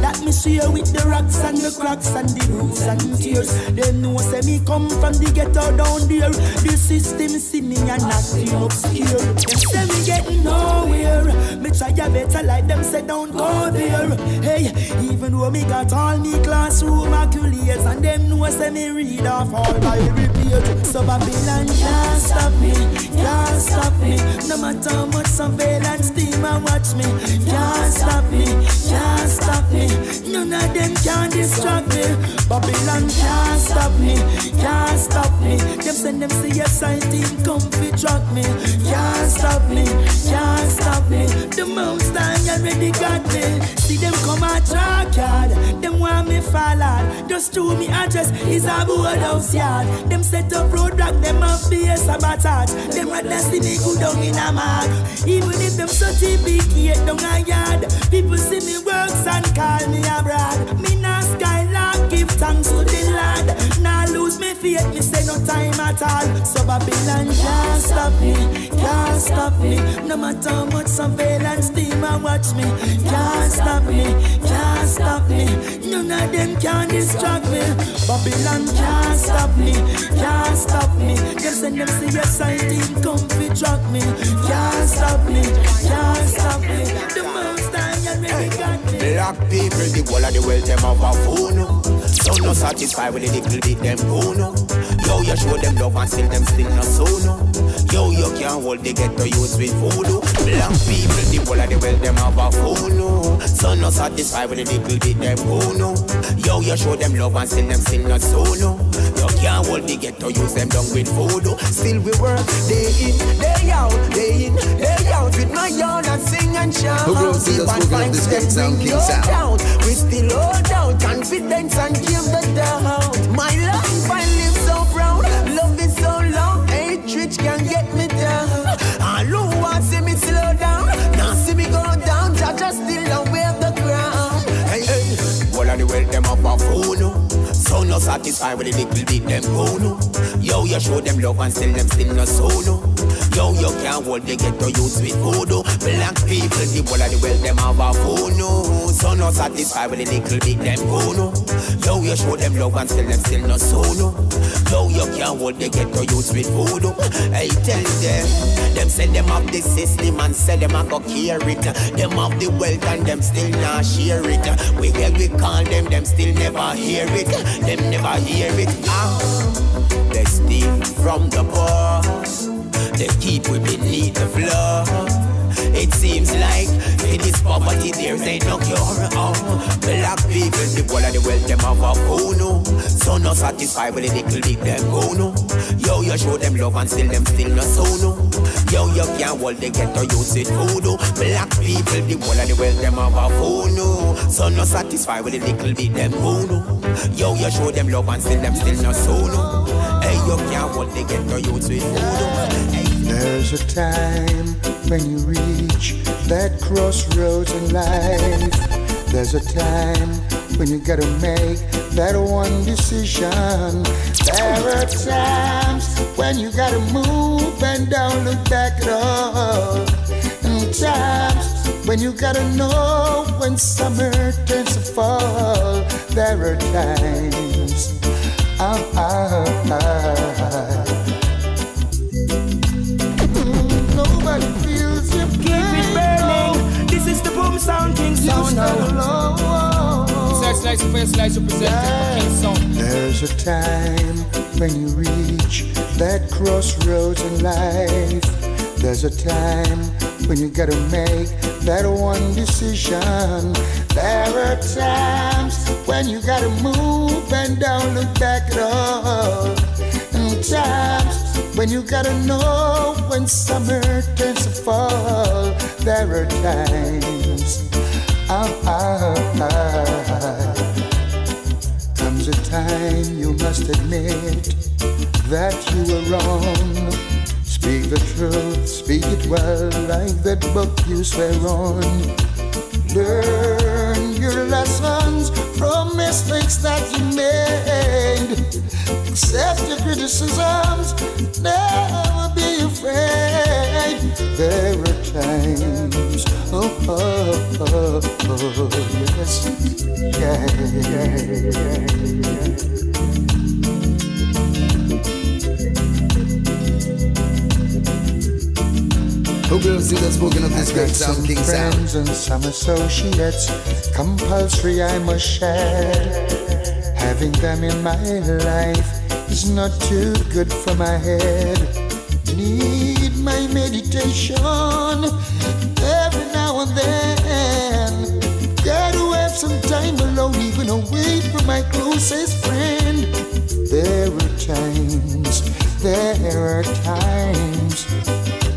Speaker 1: that me share with the rocks and the cracks and the bruises and tears. They know say me come from the ghetto down there. The system see me and acting obscure. Them say me getting nowhere. Me try a better like them say don't go there. Hey, even though me got all me classroom accolades and them know say me read off all my page. So Babylon can't stop me, can't stop me. No matter how much surveillance team a watch me, can't stop me, can't stop me. None of them can distract me. Babylon can't stop me, can't stop me. Them send them CSI team come fi track me. Can't stop me, can't stop me. The most time already got me. See them come a track yard. Them want me fall hard. Just through me address is a boardhouse yard. Them set up roadblock, them have be a sabotage. Them rather see me go down in a mark. Even if them certificate down a yard. People see me works and call me a abroad. Me nah skylark, give thanks to the Lord. Lose me faith, me say no time at all. So Babylon can't stop me, can't stop me. No matter how much surveillance team a watch me, can't stop me, can't stop me. None of them can distract me. Babylon can't stop me, can't stop me. Them send them CSI team come fi track me, can't stop me, can't stop me. The most time you already got me.
Speaker 23: Black people, the whole of the world, them have a phone. So no satisfied with the little bit them own. Yo, you show them love and still them still not so no. Yo, you can't hold the ghetto youth with voodoo. Black people, the whole of the world, them have a phone. So no satisfied with the little bit them own. Yo, you show them love and still them still not so no. You can't hold the ghetto youth them down with voodoo. Still we work day in, day out, day in, day out with my yarn and sing and shout.
Speaker 6: Who grows to the spoken of this gate sound, King Sound?
Speaker 23: down. We still hold out confidence and give the doubt. My life I live So no satisfied with the little bit them go no. Yo, you show them love and still them still no so no. Yo, you can't hold the ghetto youths with voodoo. Black people, the whole of the world them have a phone. So no satisfied with the little bit them go no. Yo, you show them love and still them still no so no. Yo, you can't hold the ghetto youths with voodoo. Hey, tell them, them say them have the system and say them a go care it. Them have the wealth and them still not share it. We hear we call them, them still never hear it. Them never hear it. Ah, they steal from the poor. They keep we beneath the floor. It seems like in this poverty there's ain't no cure. Oh, black people, the whole of the wealth them have a phone. no. So no satisfied with the little bit them go no. Yo, you show them love and still them still no so no. Yo, you can't hold the ghetto youth with voodoo. Black people, the whole of the wealth them have a phone. no. So no satisfied with the little bit them go no. Yo, you show them love and still them still no so no. Hey, you can't hold the ghetto youth with voodoo. Hey.
Speaker 22: There's a time when you reach that crossroads in life. There's a time when you gotta make that one decision. There are times when you gotta move and don't look back at all. And times when you gotta know when summer turns to fall. There are times. Ah, ah, ah. There's a time when you reach that crossroads in life. There's a time when you gotta make that one decision. There are times when you gotta move and don't look back at all. And times when you gotta know when summer turns to fall. There are times. Comes a time you must admit that you were wrong. Speak the truth, speak it well, like that book you swear on. Learn your lessons from mistakes that you made. Accept your criticisms, never be afraid. There are times, oh, oh, oh, oh yes, yeah, yeah, yeah.
Speaker 2: Who will see the spoken of this great sound, King Sound?
Speaker 22: friends and some associates, compulsory I must share. Having them in my life is not too good for my head. Need my meditation every now and then. Gotta have some time alone, even away from my closest friend. There are times, there are times.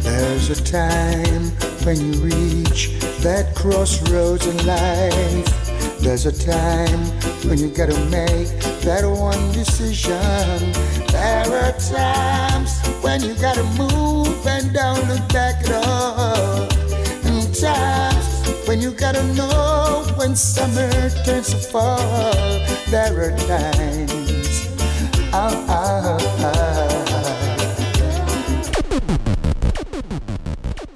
Speaker 22: There's a time when you reach that crossroads in life. There's a time when you gotta make that one decision. There are times when you gotta move and don't look back at all. And times when you gotta know when summer turns to fall. There are times. Ah, ah, ah.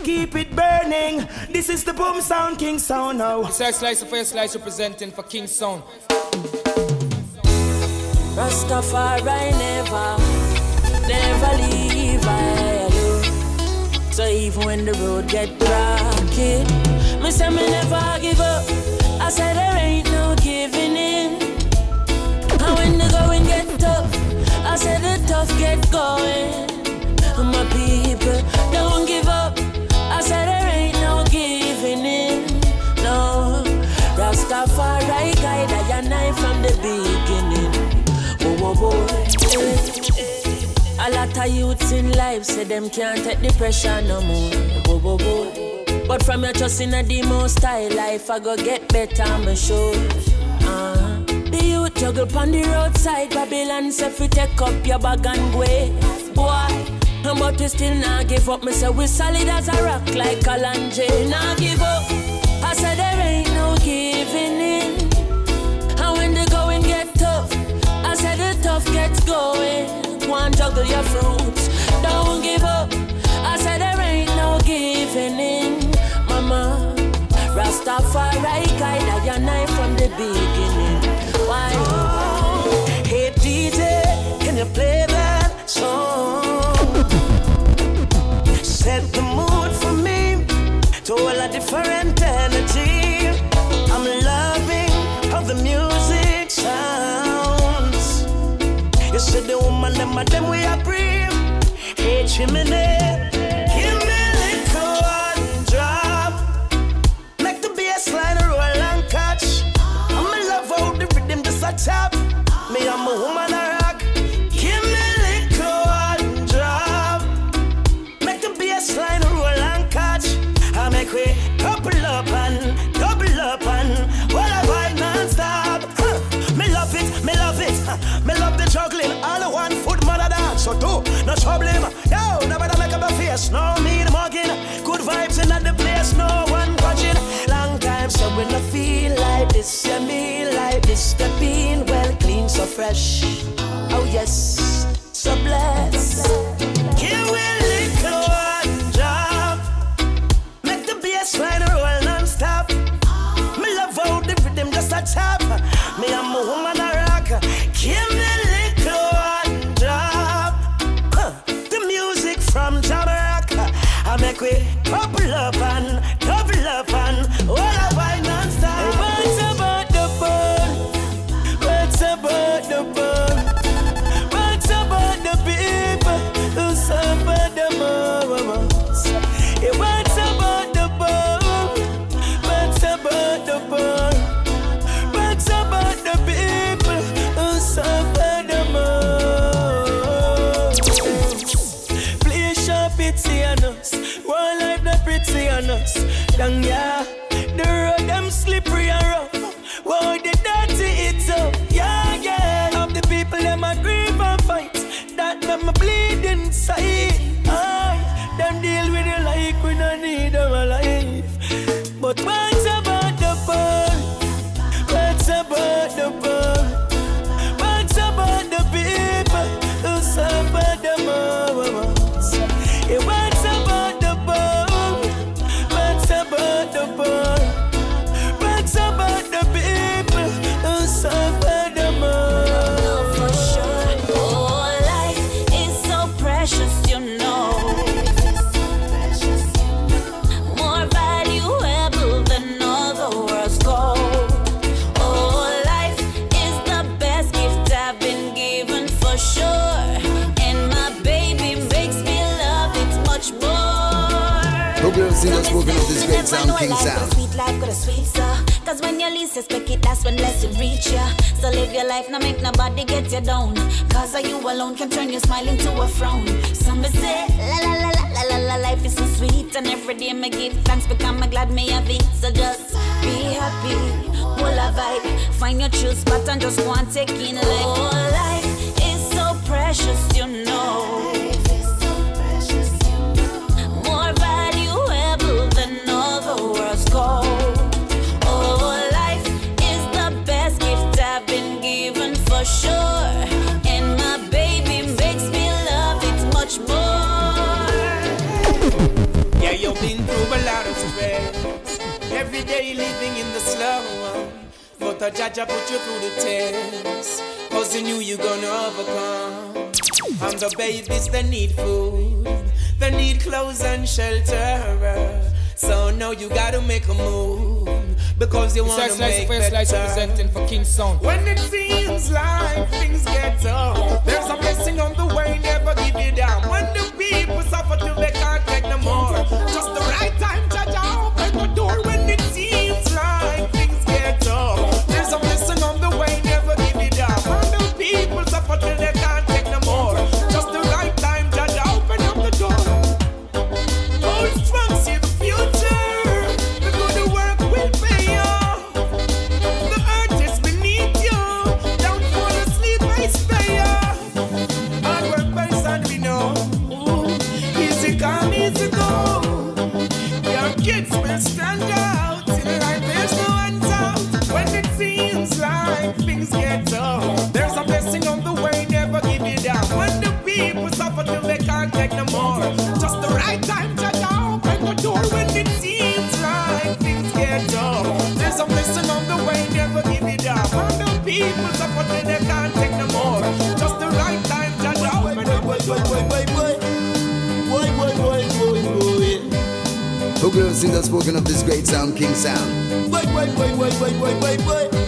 Speaker 1: Keep it burning. This is the boom sound king sound now.
Speaker 4: Sex Slice First Slice representing for King Sound.
Speaker 24: Rastafari never, never leave I alone. So even when the road get rocky, me say me never give up. I said there ain't no giving in. And when the going get tough, I said the tough get going. My people don't give up. I said there ain't A lot of youths in life say them can't take the pressure no more. But from your trust in a demo style life, I go get better, I'm sure. Uh, the youth juggle pon the roadside, Babylon say fi take up your bag and go. Boy, but we still not give up. Me say we solid as a rock like Kalanje. Not give up. I said there ain't no giving in. And when the going get tough, I said the tough gets going. Juggle your fruits, don't give up. I said there ain't no giving in, Mama. Rastafari guide I and from the beginning. Why?
Speaker 25: Hey DJ, can you play that song? Set the mood for me to all a different energy. Chimney, fresh. Oh yes,
Speaker 26: Us
Speaker 6: moving up this great sound, King
Speaker 27: a
Speaker 6: Sound.
Speaker 27: sweet life, got a sweet sir. Cause when you least expect it, that's when blessing reach ya. So live your life, now make nobody get you down. Cause you alone can turn your smile into a frown. Some say, la la la la la la la, life is so sweet. And every day me give thanks because I'm glad me have it. So just be happy, full of vibe. Find your true spot and just go and take in life. Oh, life is so precious,
Speaker 3: Every day living in the slum. But a Jah Jah put you through the test. Cause he knew you gonna overcome. And the babies, they need food. They need clothes and shelter. So now you gotta make a move. Because you wanna make
Speaker 4: First Slice
Speaker 3: better.
Speaker 4: representing for King Sound.
Speaker 3: When it seems like things get tough, there's a blessing on the way, never give it down. When the people suffer till they can't take no more, just the right time, Judge, open the door. When it seems like things get tough, there's a blessing on the way, never give it down. When the people suffer till they can't take no more, just the right time, Judge, open the door.
Speaker 6: Hope you're seeing us spoken of this great sound, King Sound.
Speaker 2: Wait, wait, wait, wait, wait, wait, wait, wait.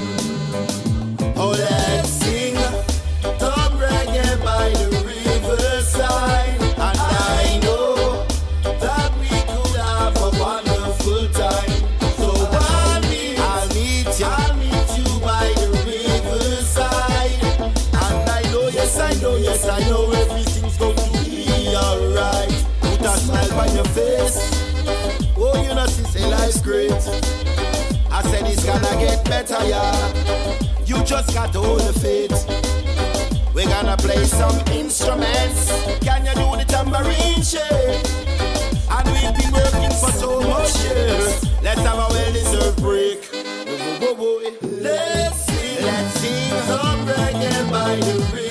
Speaker 2: Great. I said it's gonna get better, yeah. You just got to hold the faith. We're gonna play some instruments. Can you do the tambourine shake? And we've been working for so much years. Let's have a well-deserved break. Let's sing, let's sing some reggae by the riverside.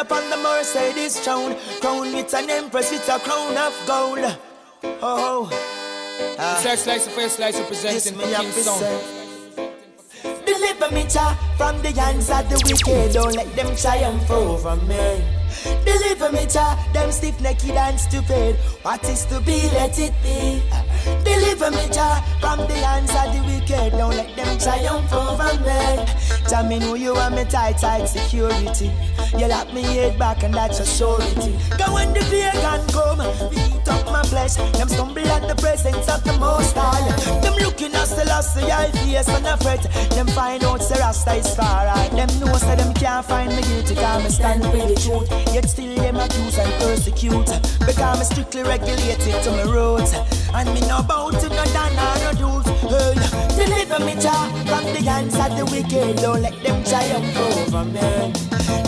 Speaker 2: I
Speaker 1: see and up on the Mercedes throne Crown with an empress it's a crown of gold Oh ah.
Speaker 4: It's like Slice First Slice representing for
Speaker 1: me
Speaker 4: King
Speaker 1: have to
Speaker 4: Sound.
Speaker 1: Deliver me, Jah, from the hands of the wicked. Don't let them triumph over me. Deliver me, Jah, them stiff necked and stupid. What is to be, let it be. Deliver me, Jah, from the hands of the wicked. Don't let them triumph over me. Tell me know you are me tight, tight security. You lock me head back and that's a surety. Go when the pagan come, beat up my flesh. Them stumble at the presence of the Most High. Them looking at the the eye face and a fret. Them find out the Rasta is far right. Them know so them can't find me guilty. Cause me stand for the truth. Yet still them accuse and persecute. Because me strictly regulated to my roads. And me no bound to no dan or no dudes. Hey, deliver me, Jah, from the hands of the wicked. Don't let them triumph over me.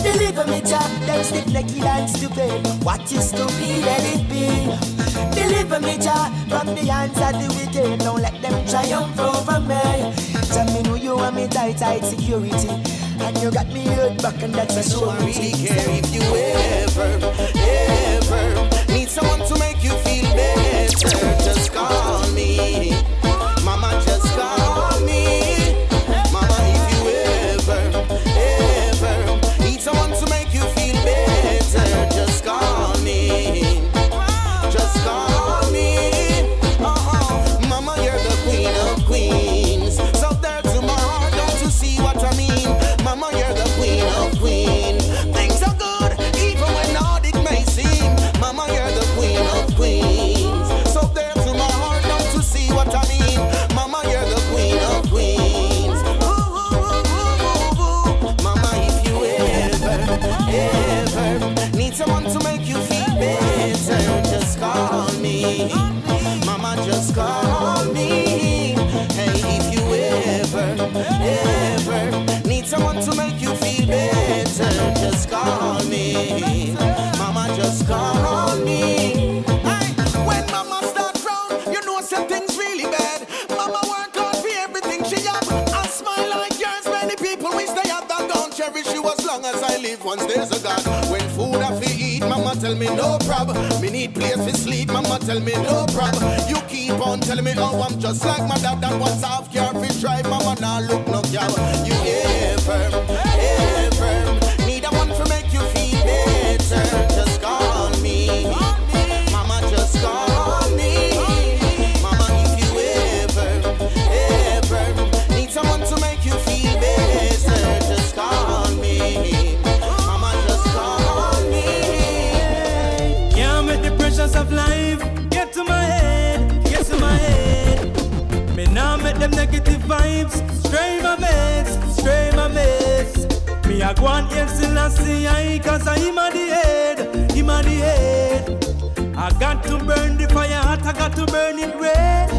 Speaker 1: Deliver me, Jah, them stiff necked and stupid. What is to be, let it be. Deliver me, Jah, from the hands of the wicked. Don't let them triumph over me. Tell me know you want me tight, tight security. And you got me hurt back and that's a
Speaker 15: care if you ever, ever Once there's a God, when food I fi eat, mama tell me no problem. Me need place to sleep, mama tell me no problem. You keep on telling me, oh I'm just like my dad. And once I've car fi drive, mama now look no cow. You ever,
Speaker 18: vibes stray my meds, stray my meds. Me a go and hear Selassie I cause I him a the head, him a the head. I got to burn the fire hot, I got to burn it red.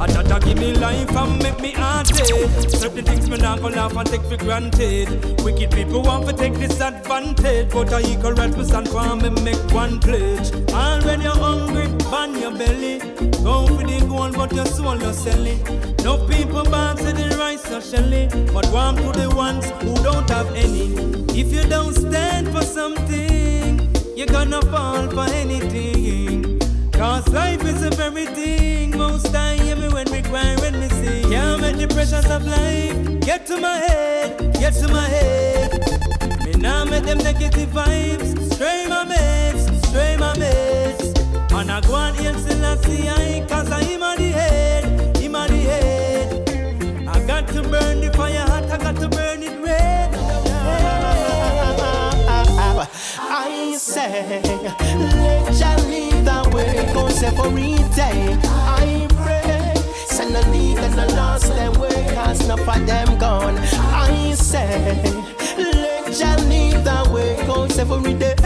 Speaker 18: I Jah Jah give me life and make me hearted. Certain things me not gonna laugh and take for granted. Wicked people want to take disadvantage, but I equal right me stand for me make one pledge. And when you're hungry, ban your belly. Go for the gold, but your soul no sell it. No people bounce to the rice or shelly, but warm to the ones who don't have any. If you don't stand for something, you're gonna fall for anything. Cause life is a very thing. Most time, hear me when we cry, when we sing. Can't make the pressures of life get to my head, get to my head. Me now make them negative vibes stray my mates, stray my mates. I go and heal Selassie, I, cause I him a the head, him a the head. I got to burn the fire hot, I got to burn it red.
Speaker 1: I say, let Jah lead the way, go separate day. I pray, send a lead and a lost them way, cause enough of them gone. I say, let Jah lead the way, go separate day.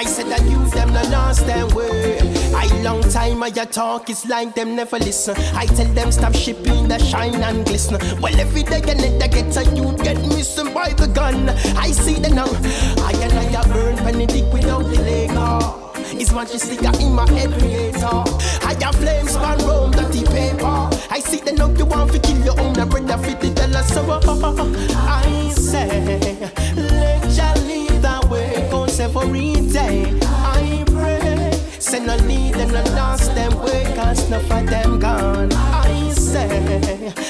Speaker 1: I I said that you them the lost them way. I long time I talk, it's like them never listen. I tell them stop shipping the shine and glisten. Well, every day you need to get a you get missing by the gun. I see the now. I and I ya burn Benedict without the Lego. It's stick in my head creator. Ah. I got flames span roam dirty paper. I see the now you want to kill your own brother fit the dollar so ah, ah, I say every day. I pray send a lead and a lost them way cause enough of them gone. I say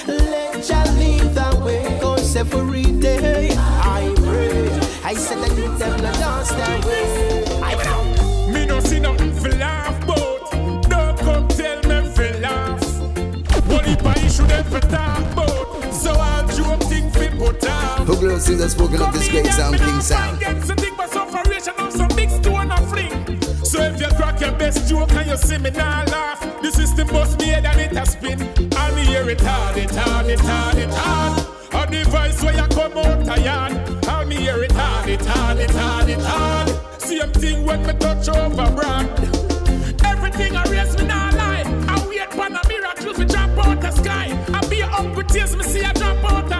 Speaker 1: let ya lead the way go every day. I pray I said that you them a lost them way. I know.
Speaker 18: Me
Speaker 28: don't see nothing for about. Don't come tell me for laugh. What if I them for talk about? Put.
Speaker 2: Who glows in the spoken of this great sound, King Sound?
Speaker 28: Get some thing but some variation of some big stone and fling. So if you crack your best joke and you see me now laugh, the system must be head and it a spin. And me hear it hard, it hard, it hard, it hard. On the voice where you come out tired. And me hear it hard, it hard, it hard, it hard. Same thing when me touch over brand. Everything I raise me now lie. I wait for a miracle to drop out the sky. I be up with tears, me see I drop out the.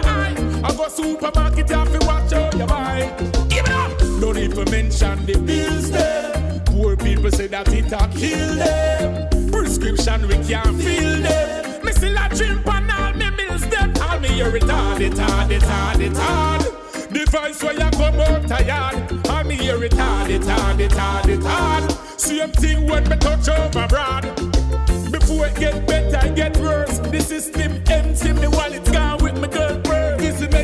Speaker 28: I go supermarket have to watch how you buy. Give it up. Don't even mention the bills there. Poor people say that it a kill them. Prescription we can't fill them. Me still a drink on all me bills them. All me hard, it hard, it hard. The voice where you come out tired. All me hear it hard, it hard. Same thing when me touch over broad. Before it get better, it get worse. The system empty, me wallet gone with me girl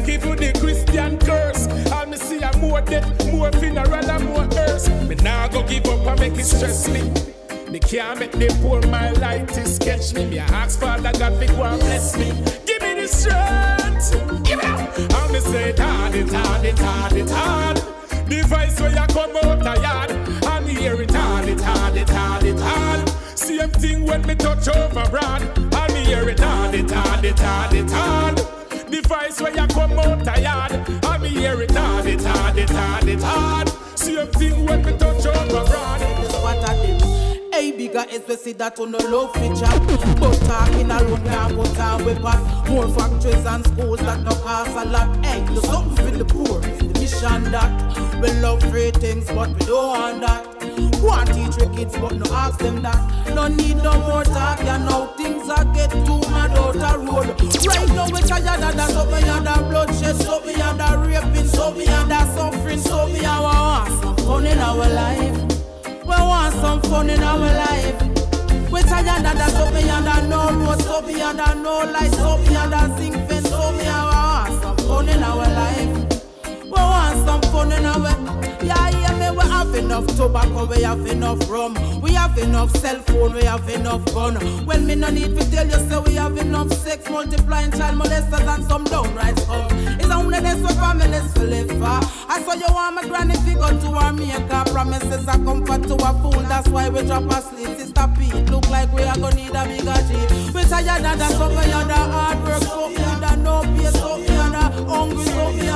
Speaker 28: it for the Christian curse. All me see a more death, more funeral and more hearse. Me nah go give up and make it stress me. Me can't make the poor my light to sketch me. Me ask Father God to go and bless me. Give me the strength. Give it up. And me say hard, it hard, it hard, it hard. The voice where you come out tired. And me hear it hard, it hard, it hard, it hard. Same thing when me touch over broad. And me hear it hard, it hard, it hard, it hard. Voice where you come out tired. And me hear it hard, it hard, it hard, it hard. Same thing when me touch over broad.
Speaker 29: This what I did. Hey, bigger especially that on the low feature. But talking alone can't put on weapon. More factories and schools that no cost a lot. Hey, do something for the poor. The mission that we love free things, but we don't want that. Want teach your kids, but no ask them that. No need no more talk, you know things are get too mad out the road. Right now we tired of that, so we under bloodshed, so we under raping, so we under suffering, so we want some fun in our life. We want some fun in our life. We tired of that, so we under no road, so we under no light, so we under zinc fence, so we want some fun in our life. We want some fun in our Yeah, yeah, me, we have enough tobacco, we have enough rum. We have enough cell phone, we have enough gun. Well, me no need to tell you, say we have enough sex Multiplying child molesters and some downright scum. It's only this what families to live for. I saw you want my granny figure to our maker Promises are comfort to a fool, that's why we drop our asleep Sister Pete, look like we are gonna need a bigger G We tired of that, so we under hard work So we under no pay, so we under hungry, so we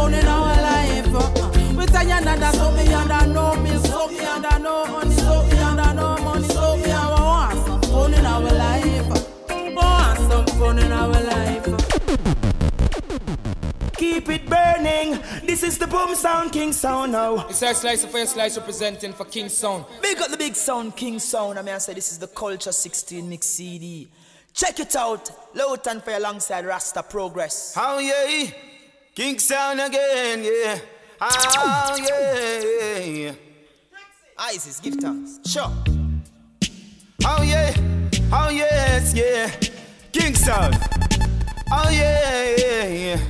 Speaker 29: fun in our life. Uh, we tired of that, so we under no milk, so we under no honey, so we under no money, so we are- want some fun in our life. Want some fun in our life.
Speaker 1: Keep it burning. This is the boom sound, King Sound now.
Speaker 4: It's our slice of first slice representing for King Sound.
Speaker 1: Big up the big sound, King Sound. I mean, I say this is the Culture 16 mix CD. Check it out. Low Lowton for alongside Rasta Progress.
Speaker 13: Oh yeah, King Sound again, yeah. Oh yeah, yeah.
Speaker 1: Isis, give thanks. Sure.
Speaker 13: Oh yeah, oh yes, yeah. King Sound. Oh yeah, yeah, yeah.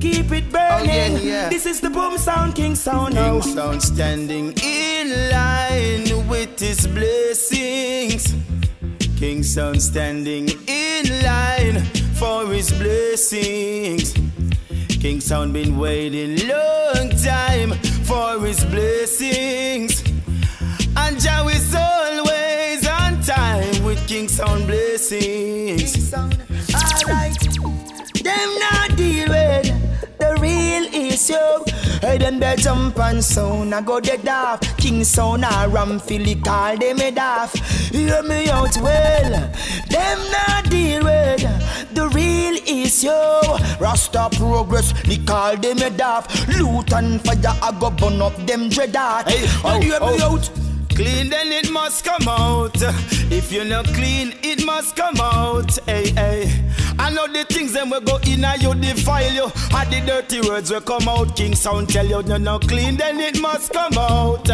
Speaker 1: Keep it
Speaker 13: Oh, yeah,
Speaker 1: burning.
Speaker 13: yeah.
Speaker 1: This is the boom sound, King Sound now.
Speaker 13: King Sound standing in line with his blessings. King Sound standing in line for his blessings. King Sound been waiting long time for his blessings. And Jah is always on time with King Sound blessings.
Speaker 1: Alright. Them not deal with the real issue. Hey, them they jump and sound, I go dead off. King sound, I ram Philly call them head off. Hear me out well. Them not deal with the real issue. Rasta progress, they call them head off. Loot and fire, I go burn up them dread heart. Hey,
Speaker 13: oh, oh.
Speaker 1: out.
Speaker 13: Clean, then it must come out. If you're not clean, it must come out. Hey, hey. I know the things them we
Speaker 6: go in and you defile you. And the dirty words will come out. King sound tell you you're not clean, then it must come out.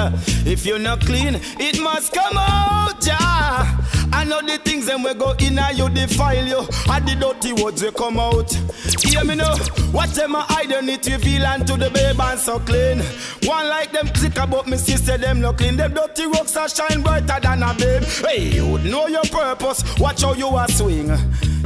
Speaker 6: If you're not clean, it must come out. Yeah. I know the things them we go in and you defile you. And the dirty words will come out. Hear me now. Watch them a hide it reveal unto the babe and so clean. One like them sick about me sister them no clean. Them dirty rocks are shine brighter than a babe. Hey, you know your purpose. Watch how you are swing.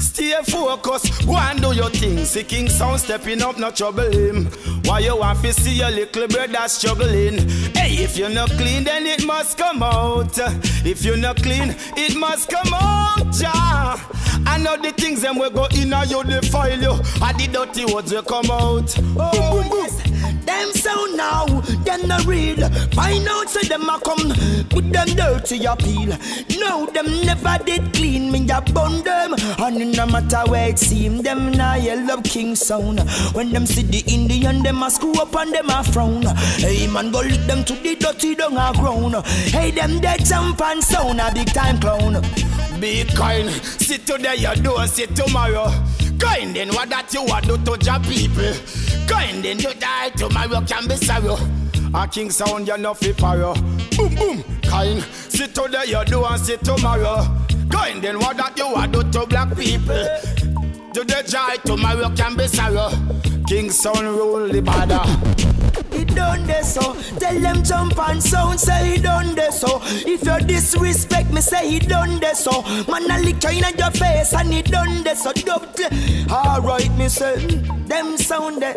Speaker 6: Stay focused, go and do your thing. See King Sound stepping up, not trouble him. Why you want to see your little brother struggling? Hey, if you're not clean, then it must come out. If you're not clean, it must come out. Yeah. I know the things them will go in and you defile you. And the dirty words will come out.
Speaker 1: Oh, boom, boom, boom. Them sound now, them not real. Find out so them a come with them dirty appeal. No, them never did clean me, ya bun them. And no matter where it seem, them now you love King Sound. When them see the Indian, them a screw up and them a frown. Hey man, go lick them to the dirty dung a ground. Hey, them dead jump and sound a big time clown.
Speaker 6: Be kind, sit today, you don't sit tomorrow. Kind in what that you want do to your people. Kind in you die tomorrow can be sorrow. A king sound you no fi paro. Boom boom. Kind, sit today, you do and sit tomorrow. Kind in what that you want do to black people. To the joy tomorrow can be sorrow. King sound rule the border.
Speaker 1: He done this so Tell them jump and sound say he done this so If you disrespect me say he done this so Man a lick you in your face and he done this so Alright me say Them sound that